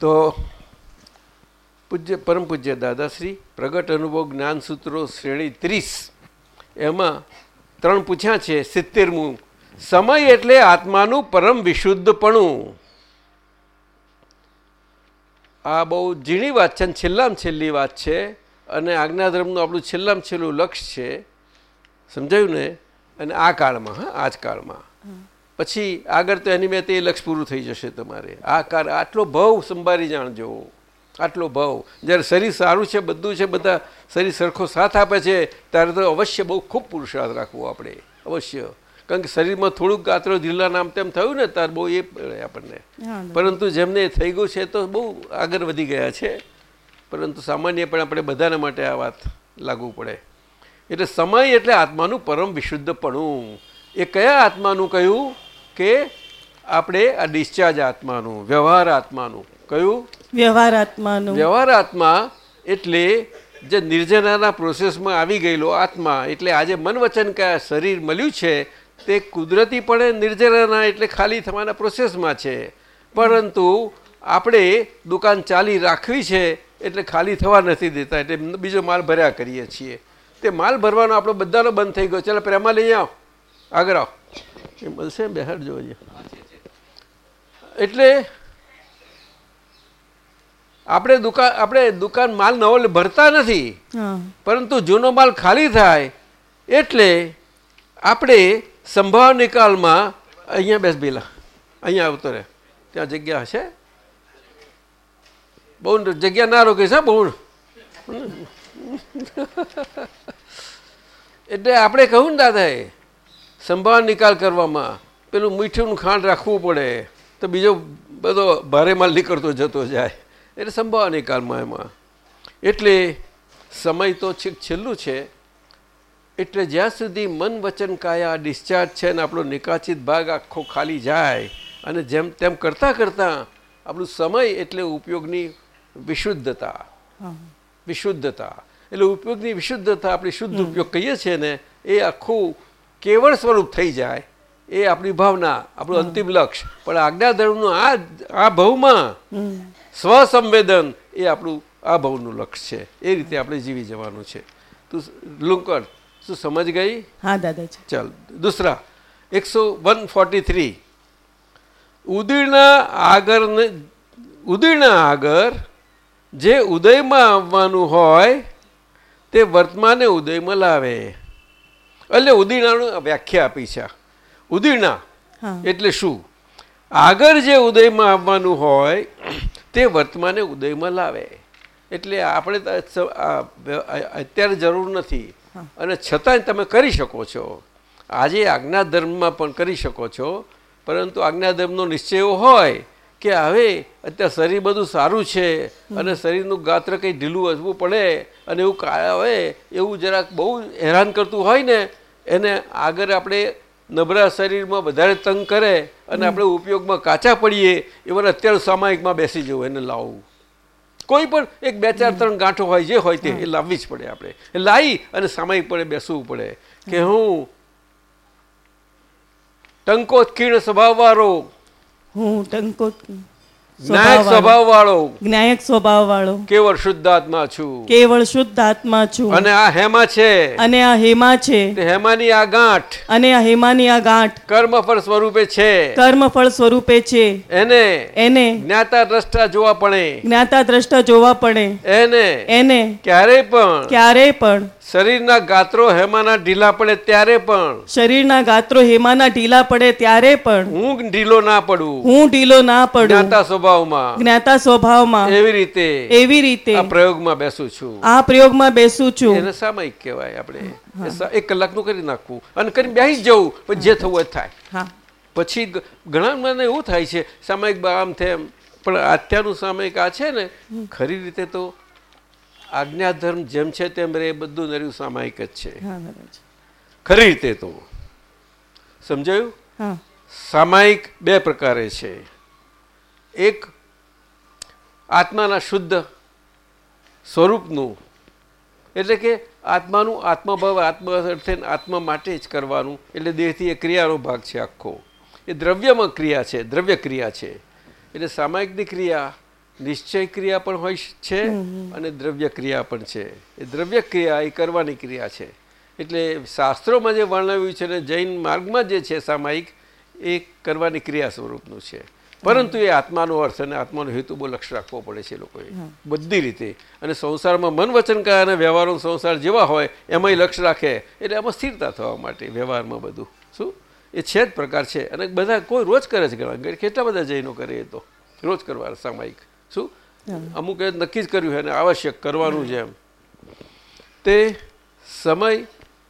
तो પૂજ્ય પરમ પૂજ્ય દાદાશ્રી, પ્રગટ અનુભવ જ્ઞાન સૂત્રો શ્રેણી ત્રીસ. એમાં ત્રણ પૂછ્યા છે સિત્તેરમું. સમય એટલે આત્માનું પરમ વિશુદ્ધપણું. આ બહુ ઝીણી વાત છે અને છેલ્લામાં છેલ્લી વાત છે અને આજ્ઞાધર્મનું આપણું છેલ્લામાં છેલ્લું લક્ષ્ય છે. સમજાયું ને? અને આ કાળમાં, હા, આ કાળમાં. પછી આગળ તો એની મેં તે લક્ષ પૂરું થઈ જશે તમારે. આ કાળ, આટલો ભાવ સંભાળી જાણજો. આટલો ભાવ. જ્યારે શરીર સારું છે બધું છે બધા શરીર સરખો સાથ આપે છે ત્યારે તો અવશ્ય બહુ ખૂબ પુરુષાર્થ રાખવો આપણે. અવશ્ય. કારણ કે શરીરમાં થોડુંક ગાત્રો ઢીલા નામ તેમ થયું ને ત્યારે બહુ એ પડે આપણને. પરંતુ જેમને થઈ ગયું છે તો બહુ આગળ વધી ગયા છે. પરંતુ સામાન્ય પણ આપણે બધાના માટે આ વાત લાગુ પડે. એટલે સમય એટલે આત્માનું પરમ વિશુદ્ધપણું. એ કયા આત્માનું કહ્યું? કે આપણે આ ડિસ્ચાર્જ આત્માનું વ્યવહાર આત્માનું કયું વ્યવહાર આત્માનું વ્યવહાર આત્મા એટલે જે નિર્જનાના પ્રોસેસમાં આવી ગયેલો આત્મા, એટલે આજે મન વચન કયા શરીર મળ્યું છે, તે કુદરતીપણે નિર્જનાના એટલે ખાલી થવાના પ્રોસેસમાં છે. પરંતુ આપણે દુકાન ચાલી રાખવી છે, એટલે ખાલી થવા નથી દેતા, એટલે બીજો માલ ભર્યા કરીએ છીએ. તે માલ ભરવાનો આપણો બધાનો બંધ થઈ ગયો. ચાલો પ્રેમા લઈ આવો. આગળ આવો. એ મળશે? બેહાડ જોઈએ. એટલે આપણે દુકાન આપણે દુકાન માલ નવો ભરતા નથી. પરંતુ જૂનો માલ ખાલી થાય એટલે આપણે સંભાવ નિકાલમાં અહીંયા બેસ બેલા. અહીંયા આવતો રહે. ત્યાં જગ્યા હશે. બહુ જગ્યા ના રોકીશ હા બહુ એટલે આપણે કહું ને દાદાએ સંભાળ નિકાલ કરવામાં પેલું મીઠું ખાંડ રાખવું પડે તો બીજો બધો ભારે માલ નીકળતો જતો જાય. એટલે સંભાળ કાળમાં એમાં. એટલે સમય તો છેક છેલ્લું છે. એટલે જ્યાં સુધી મન વચન કાયા ડિસ્ચાર્જ છે ને આપણો નિકાચિત ભાગ આખો ખાલી જાય અને જેમ તેમ કરતાં કરતાં આપણું સમય એટલે ઉપયોગની વિશુદ્ધતા. વિશુદ્ધતા. એટલે ઉપયોગની વિશુદ્ધતા આપણે શુદ્ધ ઉપયોગ કહીએ છીએ ને એ આખું કેવળ સ્વરૂપ થઈ જાય. એ આપણી ભાવના આપણું અંતિમ લક્ષ્ય. પણ આજ્ઞાધર્મનું આ આ ભવમાં સ્વસંવેદન એ આપણું આ ભવનું લક્ષ્ય છે. એ રીતે આપણે જીવી જવાનું છે. તું લુંકર શું સમજ ગઈ? હા દાદાજી. ચાલ દુસરા એકસો વન ફોર્ટી થ્રી. ઉદીર્ણા આગળને આગળ જે ઉદયમાં આવવાનું હોય તે વર્તમાને ઉદયમાં લાવે. એટલે ઉદીર્ણાનું વ્યાખ્યા આપી છે. ઉદીર્ણા એટલે શું? આગળ જે ઉદયમાં આવવાનું હોય તે વર્તમાને ઉદયમાં લાવે. એટલે આપણે અત્યારે જરૂર નથી. અને છતાંય તમે કરી શકો છો. આજે આજ્ઞાધર્મમાં પણ કરી શકો છો. પરંતુ આજ્ઞાધર્મનો નિશ્ચય એવો હોય કે હવે અત્યારે શરીર બધું સારું છે અને શરીરનું ગાત્ર કંઈ ઢીલું હસવું પડે અને એવું હવે એવું જરાક બહુ હેરાન કરતું હોય ને એને આગળ આપણે નબળા શરીરમાં વધારે તંગ કરે અને આપણે ઉપયોગમાં કાચા પડીએ એવા અત્યારે સામાયિકમાં બેસી જવું એને લાવવું. કોઈ પણ એક બે ચાર ત્રણ ગાંઠો હોય જે હોય તે એ લાવવી જ પડે આપણે. એ લાવી અને સામાયિક પડે બેસવું પડે. કે હું ટંકોત્કીર્ણ સ્વભાવવાળો. હું ટંકો નાયક સ્વભાવવાળો. જ્ઞાયક સ્વભાવ વાળો કેવળ શુદ્ધાત્મા છું. કેવળ શુદ્ધ આત્મા છું. અને આ હેમા છે. અને આ હેમા છે. હેમાની આ ગાંઠ. અને આ હેમાની આ ગાંઠ. કર્મફળ સ્વરૂપે છે. કર્મફળ સ્વરૂપે છે. એને એને જ્ઞાતા દ્રષ્ટા જોવા પડે. જ્ઞાતા દ્રષ્ટા જોવા પડે. એને એને ક્યારે પણ ક્યારેય પણ શરીરના ગાત્રો હેમાના ઢીલા પડે ત્યારે પણ. શરીરના ગાત્રો હેમાના ઢીલા પડે ત્યારે પણ. હું ઢીલો ના પડું. હું ઢીલો ના પડું. જ્ઞાતા સ્વભાવમાં. જ્ઞાતા સ્વભાવમાં. એવી રીતે. એવી રીતે. આ પ્રયોગમાં બેસું છું. આ પ્રયોગમાં બેસું છું. એને સામાયિક કહેવાય આપણે? એક કલાકનું કરી નાખવું અને કરી બેસી જવું. પછી જે થવું એ થાય. પછી ઘણા મને એવું થાય છે સામાયિક આમ તેમ પણ અત્યારનું સામાયિક આ છે ને ખરી રીતે તો આજ્ઞાધર્મ જેમ છે તેમ રે એ બધું નર્યું સામાયિક જ છે. ખરી રીતે તો. સમજાયું? સામાયિક બે પ્રકારે છે. એક આત્માના શુદ્ધ સ્વરૂપનું એટલે કે આત્માનું આત્મભાવ આત્મ અર્થે આત્મા માટે જ કરવાનું એટલે દેહથી એ ક્રિયાનો ભાગ છે આખો. એ દ્રવ્યમાં ક્રિયા છે દ્રવ્ય ક્રિયા છે. એટલે સામાયિકની ક્રિયા નિશ્ચય ક્રિયા પણ હોય છે અને દ્રવ્ય ક્રિયા પણ છે. એ દ્રવ્ય ક્રિયા એ કરવાની ક્રિયા છે. એટલે શાસ્ત્રોમાં જે વર્ણવ્યું છે ને જૈન માર્ગમાં જે છે સામાયિક એ કરવાની ક્રિયા સ્વરૂપનું છે. પરંતુ એ આત્માનો અર્થ અને આત્માનો હેતુ બહુ લક્ષ રાખવો પડે છે લોકોએ. બધી રીતે. અને સંસારમાં મન વચન કયા અને વ્યવહારો સંસાર જેવા હોય એમાંય લક્ષ રાખે. એટલે એમાં સ્થિરતા થવા માટે વ્યવહારમાં બધું. શું? એ છે જ પ્રકાર છે. અને બધા કોઈ રોજ કરે છે કેટલા બધા જૈનો કરે એ તો? રોજ કરવા સામાયિક. શું? અમુક એ નક્કી જ કર્યું છે અને આવશ્યક કરવાનું છે એમ. તે સમય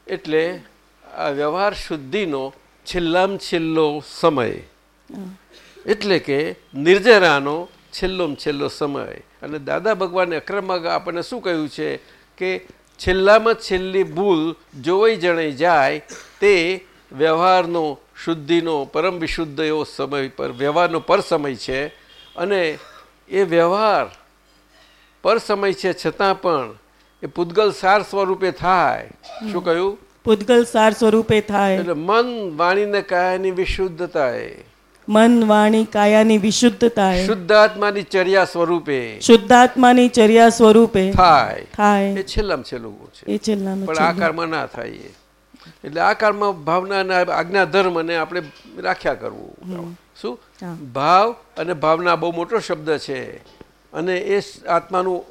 એટલે આ વ્યવહાર શુદ્ધિનો છેલ્લામાં છેલ્લો સમય. એટલે કે નિર્જરાનો છેલ્લોમ છેલ્લો સમય. અને દાદા ભગવાને અક્રમમાં આપણને શું કહ્યું છે કે છેલ્લામાં છેલ્લી ભૂલ જોવાઈ જણાઈ જાય તે વ્યવહારનો શુદ્ધિનો પરમ વિશુદ્ધ એવો સમય પર વ્યવહારનો પર સમય છે. અને એ વ્યવહાર. પર સમય છે છતાં પણ એ પૂતગલ સાર સ્વરૂપે થાય. શું કહ્યું? પૂતગલ સાર સ્વરૂપે થાય. એટલે મન વાણીને કાયાની વિશુદ્ધતા મન વાણી કાયાની વિશુદ્ધતા શુદ્ધાત્માની ચર્યા સ્વરૂપે શુદ્ધાત્માની ચર્યા સ્વરૂપે થાય. થાય. એ છેલ્લામાં છેલ્લું છે. એ છેલ્લામાં પણ આ. કાળમાં ના થાય એટલે આ કાળમાં ભાવના આજ્ઞા ધર્મ ને આપણે રાખ્યા કરવું. શું? ભાવ અને ભાવના બહુ મોટો શબ્દ છે. અને એ આત્માનું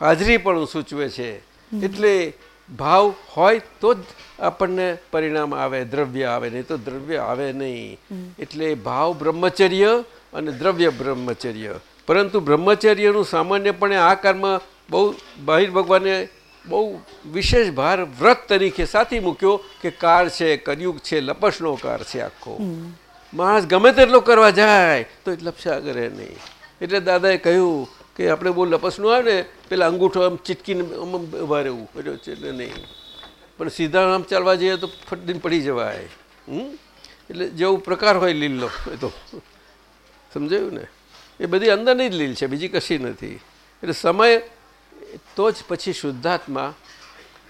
હાજરી પણ સૂચવે છે. એટલે ભાવ હોય તો જ આપણને પરિણામ આવે દ્રવ્ય આવે નહીં તો દ્રવ્ય આવે નહીં. એટલે ભાવ બ્રહ્મચર્ય અને દ્રવ્ય બ્રહ્મચર્ય. પરંતુ બ્રહ્મચર્યનું સામાન્યપણે આ કાળમાં બહુ બહિર ભગવાને બહુ વિશેષ ભાર વ્રત તરીકે સાથી મૂક્યો કે કાળ છે કરિયુગ છે લપસનો કાળ છે આખો. માણસ ગમે તેટલો કરવા જાય તો એ લપસા કરે નહીં. એટલે દાદાએ કહ્યું કે આપણે બહુ લપસનું આવે ને પેલા અંગૂઠો આમ ચીટકીને આમ ઊભા રહેવું. એટલે નહીં. પણ સીધા આમ ચાલવા જઈએ તો ફટીને પડી જવાય. હમ? એટલે જેવું પ્રકાર હોય લીલો એ તો. સમજાયું ને? એ બધી અંદરની જ લીલ છે બીજી કશી નથી. એટલે સમય તો જ પછી શુદ્ધાત્મા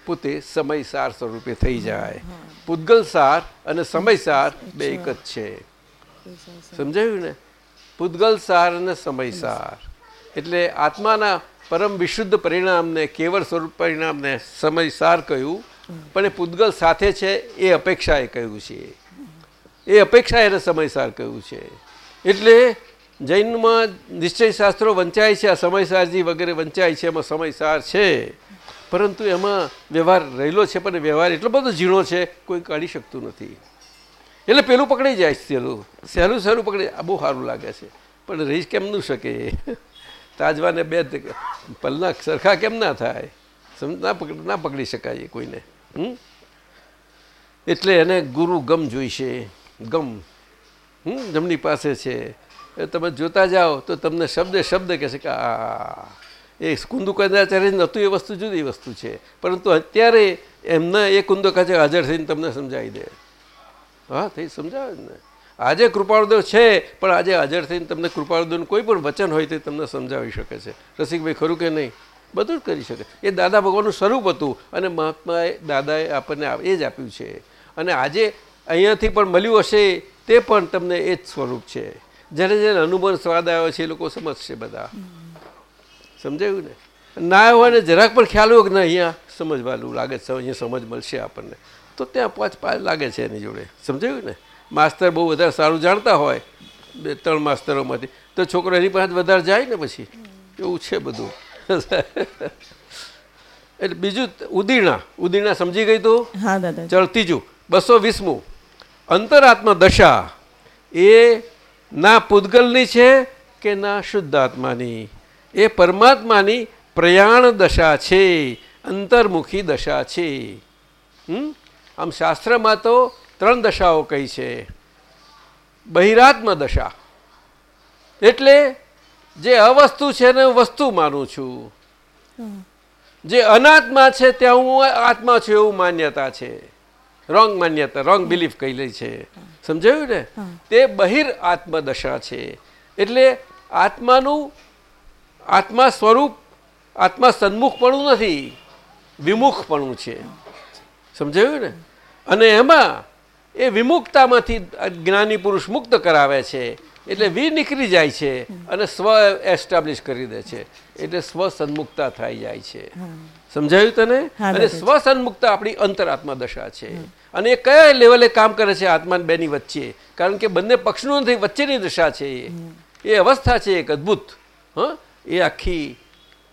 પોતે સમય સાર સ્વરૂપે થઈ જાય. પૂતગલ સાર અને સમયસાર બે એક જ છે. સમજાયું ને? પૂતગલ સાર અને સમયસાર એટલે આત્માના પરમ વિશુદ્ધ પરિણામને કેવળ સ્વરૂપ પરિણામને સમયસાર કહ્યું. પણ એ પૂતગલ સાથે છે એ અપેક્ષાએ કહ્યું છે. એ અપેક્ષા એને સમયસાર કહ્યું છે. એટલે જૈનમાં નિશ્ચય શાસ્ત્રો વંચાય છે આ સમયસારજી વગેરે વંચાય છે એમાં સમયસાર છે. પરંતુ એમાં વ્યવહાર રહેલો છે પણ વ્યવહાર એટલો બધો ઝીણો છે કોઈ કાઢી શકતું નથી. એટલે પેલું પકડી જાય સહેલું સહેલું સહેલું પકડી આ બહુ સારું લાગે છે. પણ રહીશ કેમ ન શકે? તાજવાને બે પલના સરખા કેમ ના થાય? સમ, ના પકડી ના પકડી શકાય કોઈને. હમ? એટલે એને ગુરુ ગમ જોઈશે. ગમ. હમ? જમની પાસે છે. તમે જોતા જાઓ તો તમને શબ્દે શબ્દ કહેશે કે, આ, એ કુંદુકાચાર્ય નહોતું એ વસ્તુ, જુદી વસ્તુ છે. પરંતુ અત્યારે એમના એ કુંદુકાચાર્ય હાજર થઈને તમને સમજાવી દે. હા થઈ સમજાવે ને. આજે કૃપાળુદેવ છે, પણ આજે હાજર થઈને તમને કૃપાળુદેવનું કોઈ પણ વચન હોય તે તમને સમજાવી શકે છે. રસિકભાઈ, ખરું કે નહીં? બધું જ કરી શકે. એ દાદા ભગવાનનું સ્વરૂપ હતું અને મહાત્માએ દાદાએ આપણને એ જ આપ્યું છે. અને આજે અહીંયાથી પણ મળ્યું હશે તે પણ તમને એ જ સ્વરૂપ છે. જ્યારે જેને અનુભવ સ્વાદ આવ્યો છે, એ લોકો સમજશે બધા. સમજાયું ને? ના હોય ને જરાક પણ ખ્યાલ હોય કે અહીંયા સમજવાનું લાગે છે, અહીંયા સમજ મળશે આપણને. તો ત્યાં પાંચ પાંચ લાગે છે એની જોડે. સમજાયું ને? માસ્તર બહુ વધારે સારું જાણતા હોય બે ત્રણ માસ્તરોમાંથી તો છોકરો એની પાસે વધારે જાય ને પછી? એવું છે બધું. એટલે બીજું ઉદીર્ણા ઉદીર્ણા સમજી ગઈ તું? ચડતી જુ ત્રીજું. બસો વીસમું. અંતરાત્મા દશા. એ ના પૂદગલની છે કે ના શુદ્ધ આત્માની એ પરમાત્માની પ્રયાણ દશા છે અંતર્મુખી દશા છે. હમ? આમ શાસ્ત્રમાં તો ત્રણ દશાઓ કહી છે. બહિરાત્મ દશા. એટલે જે અવસ્તુ છે ને વસ્તુ માનું છું. જે અનાત્મા છે ત્યાં હું આત્મા છું એવું માન્યતા છે. રોંગ માન્યતા રોંગ બિલીફ કહી લે છે. સમજાયું ને? તે બહિર આત્મદશા છે. એટલે આત્માનું આત્મા સ્વરૂપ આત્મા સન્મુખપણું નથી વિમુખપણું છે. સમજાયું ને? અને એમાં એ વિમુક્તામાંથી જ્ઞાની પુરુષ મુક્ત કરાવે છે એટલે વી નીકળી જાય છે અને સ્વ એસ્ટાબ્લિશ કરી દે છે એટલે સ્વ સન્મુક્તા થઈ જાય છે. સમજાયું તને? અને સ્વસન્મુક્તા સ્વ સન્મુક્તા આપણી અંતરાત્મા દશા છે. અને એ કયા લેવલે કામ કરે છે આત્મા બેની વચ્ચે? કારણ કે બંને પક્ષનું નથી વચ્ચેની દશા છે એ. એ અવસ્થા છે એક અદ્ભુત. હ? એ આખી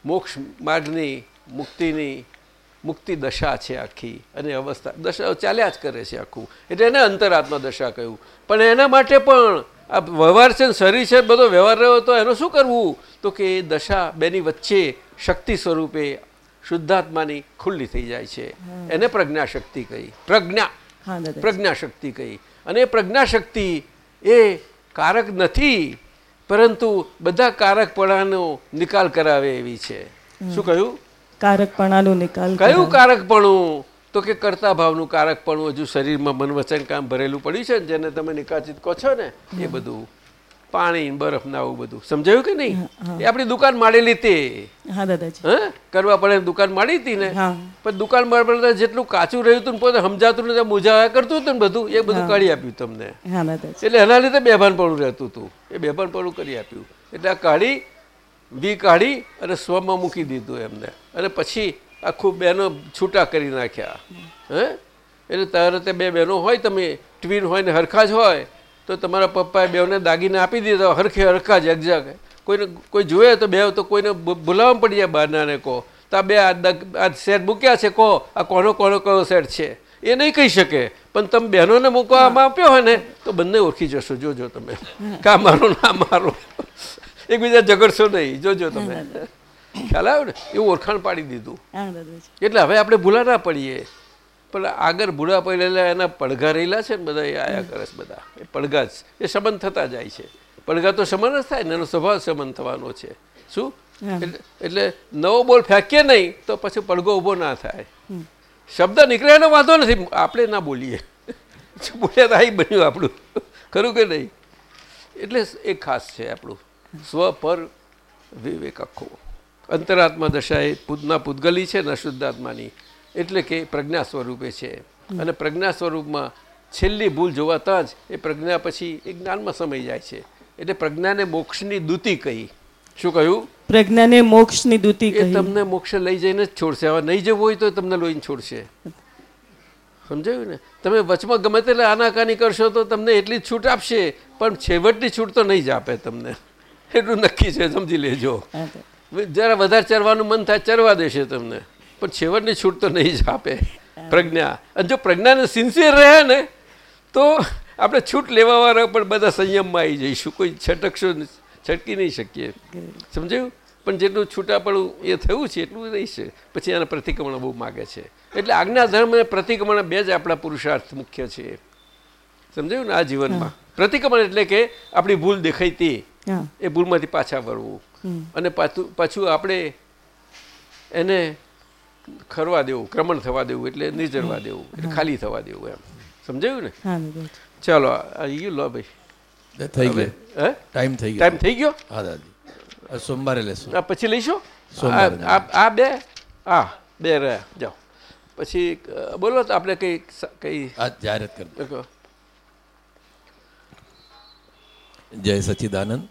મોક્ષ માર્ગની મુક્તિની મુક્તિ દશા છે આખી અને અવસ્થા. દશા ચાલ્યા જ કરે છે આખું. એટલે એને અંતરાત્મા દશા કહ્યું. પણ એના માટે પણ આ વ્યવહાર છે ને શરીર છે બધો વ્યવહાર રહ્યો તો એનું શું કરવું? તો કે એ દશા બેની વચ્ચે શક્તિ સ્વરૂપે શુદ્ધાત્માની ખુલ્લી થઈ જાય છે. એને પ્રજ્ઞાશક્તિ કહી. પ્રજ્ઞા. હા દાદા. પ્રજ્ઞા શક્તિ કહી. અને એ પ્રજ્ઞાશક્તિ એ કારક નથી પરંતુ બધા કારકપણાનો નિકાલ કરાવે એવી છે. શું કહ્યું? કારકપણાનો નિકાલ કયું કારકપણું? તો કે કરતા ભાવનું કારકપણું. હજુ શરીરમાં મન વચન કામ ભરેલું પડ્યું છે ને જેને તમે નિકાચિત કહો છો ને એ બધું. પાણી બરફ ને આવું બધું. સમજાયું કે નહીં? એ આપણી દુકાન માડેલી તે. હા દાદાજી. હે? કરવા પડે દુકાન માડી હતી ને? પણ દુકાન પડે જેટલું કાચું રહ્યું હતું પોતે સમજાતું ને મોજા કરતું હતું ને બધું. એ બધું કાઢી આપ્યું તમને. એટલે એના લીધે બેભાનપણું રહેતું હતું. એ બેભાનપણું કરી આપ્યું. એટલે આ કાઢી વી કાઢી અને સ્વમાં મૂકી દીધું એમને. અને પછી આખું બહેનો છૂટા કરી નાખ્યા. હે? એટલે તારે તે બે બહેનો હોય તમે ટ્વીન હોય ને હરખા જ હોય તો તમારા પપ્પાએ બેવને દાગીને આપી દીધા હરખે હરખા જ એક્ઝેક્ટ કોઈને કોઈ જોયે તો બે તો કોઈને બોલાવવા પડી જાય બહારનાને કહો તો આ બે આ સેટ મૂક્યા છે કહો આ કોનો કોનો કયો સેટ છે? એ નહીં કહી શકે. પણ તમે બહેનોને મૂકવામાં આપ્યો હોય ને તો બંને ઓળખી જશો. જોજો તમે. કા મારો ના મારો? એકબીજા ઝઘડશો નહીં. જોજો તમે. ખ્યાલ આવ્યો ને? એવું ઓળખાણ પાડી દીધું. એટલે હવે આપણે ભૂલા ના પડીએ. પણ આગળ ભૂલા પડેલા એના પડઘા રહેલા છે ને બધા એ આયા કરે છે બધા. એ પડઘા જ. એ સંબંધ થતા જાય છે. પડઘા તો સમન જ થાય ને એનો સ્વભાવ સંબંધ થવાનો છે. શું? એટલે એટલે નવો બોલ ફેંકીએ નહીં તો પછી પડઘો ઊભો ના થાય. શબ્દ નીકળે એનો વાંધો નથી. આપણે ના બોલીએ. બોલ્યા તો આ બન્યું આપણું. ખરું કે નહીં? એટલે એ ખાસ છે આપણું. સ્વ પર વિવેક આખો અંતરાત્મા દશા એ પૂતના પૂતગલી છે ને શુદ્ધાત્માની એટલે કે પ્રજ્ઞા સ્વરૂપે છે. અને પ્રજ્ઞા સ્વરૂપમાં છેલ્લી ભૂલ જોવાતા જ એ પ્રજ્ઞા પછી એ જ્ઞાનમાં સમય જાય છે. એટલે પ્રજ્ઞાને મોક્ષની દૂતી કહી. શું કહ્યું? પ્રજ્ઞાને મોક્ષની દૂતી એ તમને મોક્ષ લઈ જઈને જ છોડશે. હવે નહીં જવું હોય તો તમને લોહીને છોડશે. સમજાયું ને? તમે વચમાં ગમે તેટલે આનાકાની કરશો તો તમને એટલી જ છૂટ આપશે પણ છેવટની છૂટ તો નહીં જ આપે તમને. એટલું નક્કી છે સમજી લેજો. જરા વધારે ચરવાનું મન થાય ચરવા દેશે તમને. પણ છેવટની છૂટ તો નહીં જ આપે પ્રજ્ઞા. અને જો પ્રજ્ઞાને સિન્સિયર રહ્યા ને તો આપણે છૂટ લેવાવાળા પણ બધા સંયમમાં આવી જઈશું. કોઈ છટકશો છટકી નહીં શકીએ. સમજાયું? પણ જેટલું છૂટાપણું એ થયું છે એટલું રહીશે. પછી એના પ્રતિક્રમણ બહુ માગે છે. એટલે આજ્ઞા ધર્મ અને પ્રતિક્રમણ બે જ આપણા પુરુષાર્થ મુખ્ય છે. સમજાયું ને આ જીવનમાં? પ્રતિક્રમણ એટલે કે આપણી ભૂલ દેખાઈ એ ભૂલમાંથી પાછા વળવું અને પાછું પાછું આપણે એને ખરવા દેવું ક્રમણ થવા દેવું એટલે નિર્જરવા દેવું એટલે ખાલી થવા દેવું એમ. સમજાયું ને? ચાલો આ આવી ગયું લો ભાઈ. થઈ ગયો. હે? ટાઈમ થઈ ગયો. ટાઈમ થઈ ગયો? હા દાદી. સોમવારે લેશું. આ પછી લઈશું? સોમવારે. આ બે આ બે? રહ્યા. જાઓ. પછી બોલો તો આપણે કઈ કઈ આ જાહેરાત કરી કહો. જય સચ્ચિદાનંદ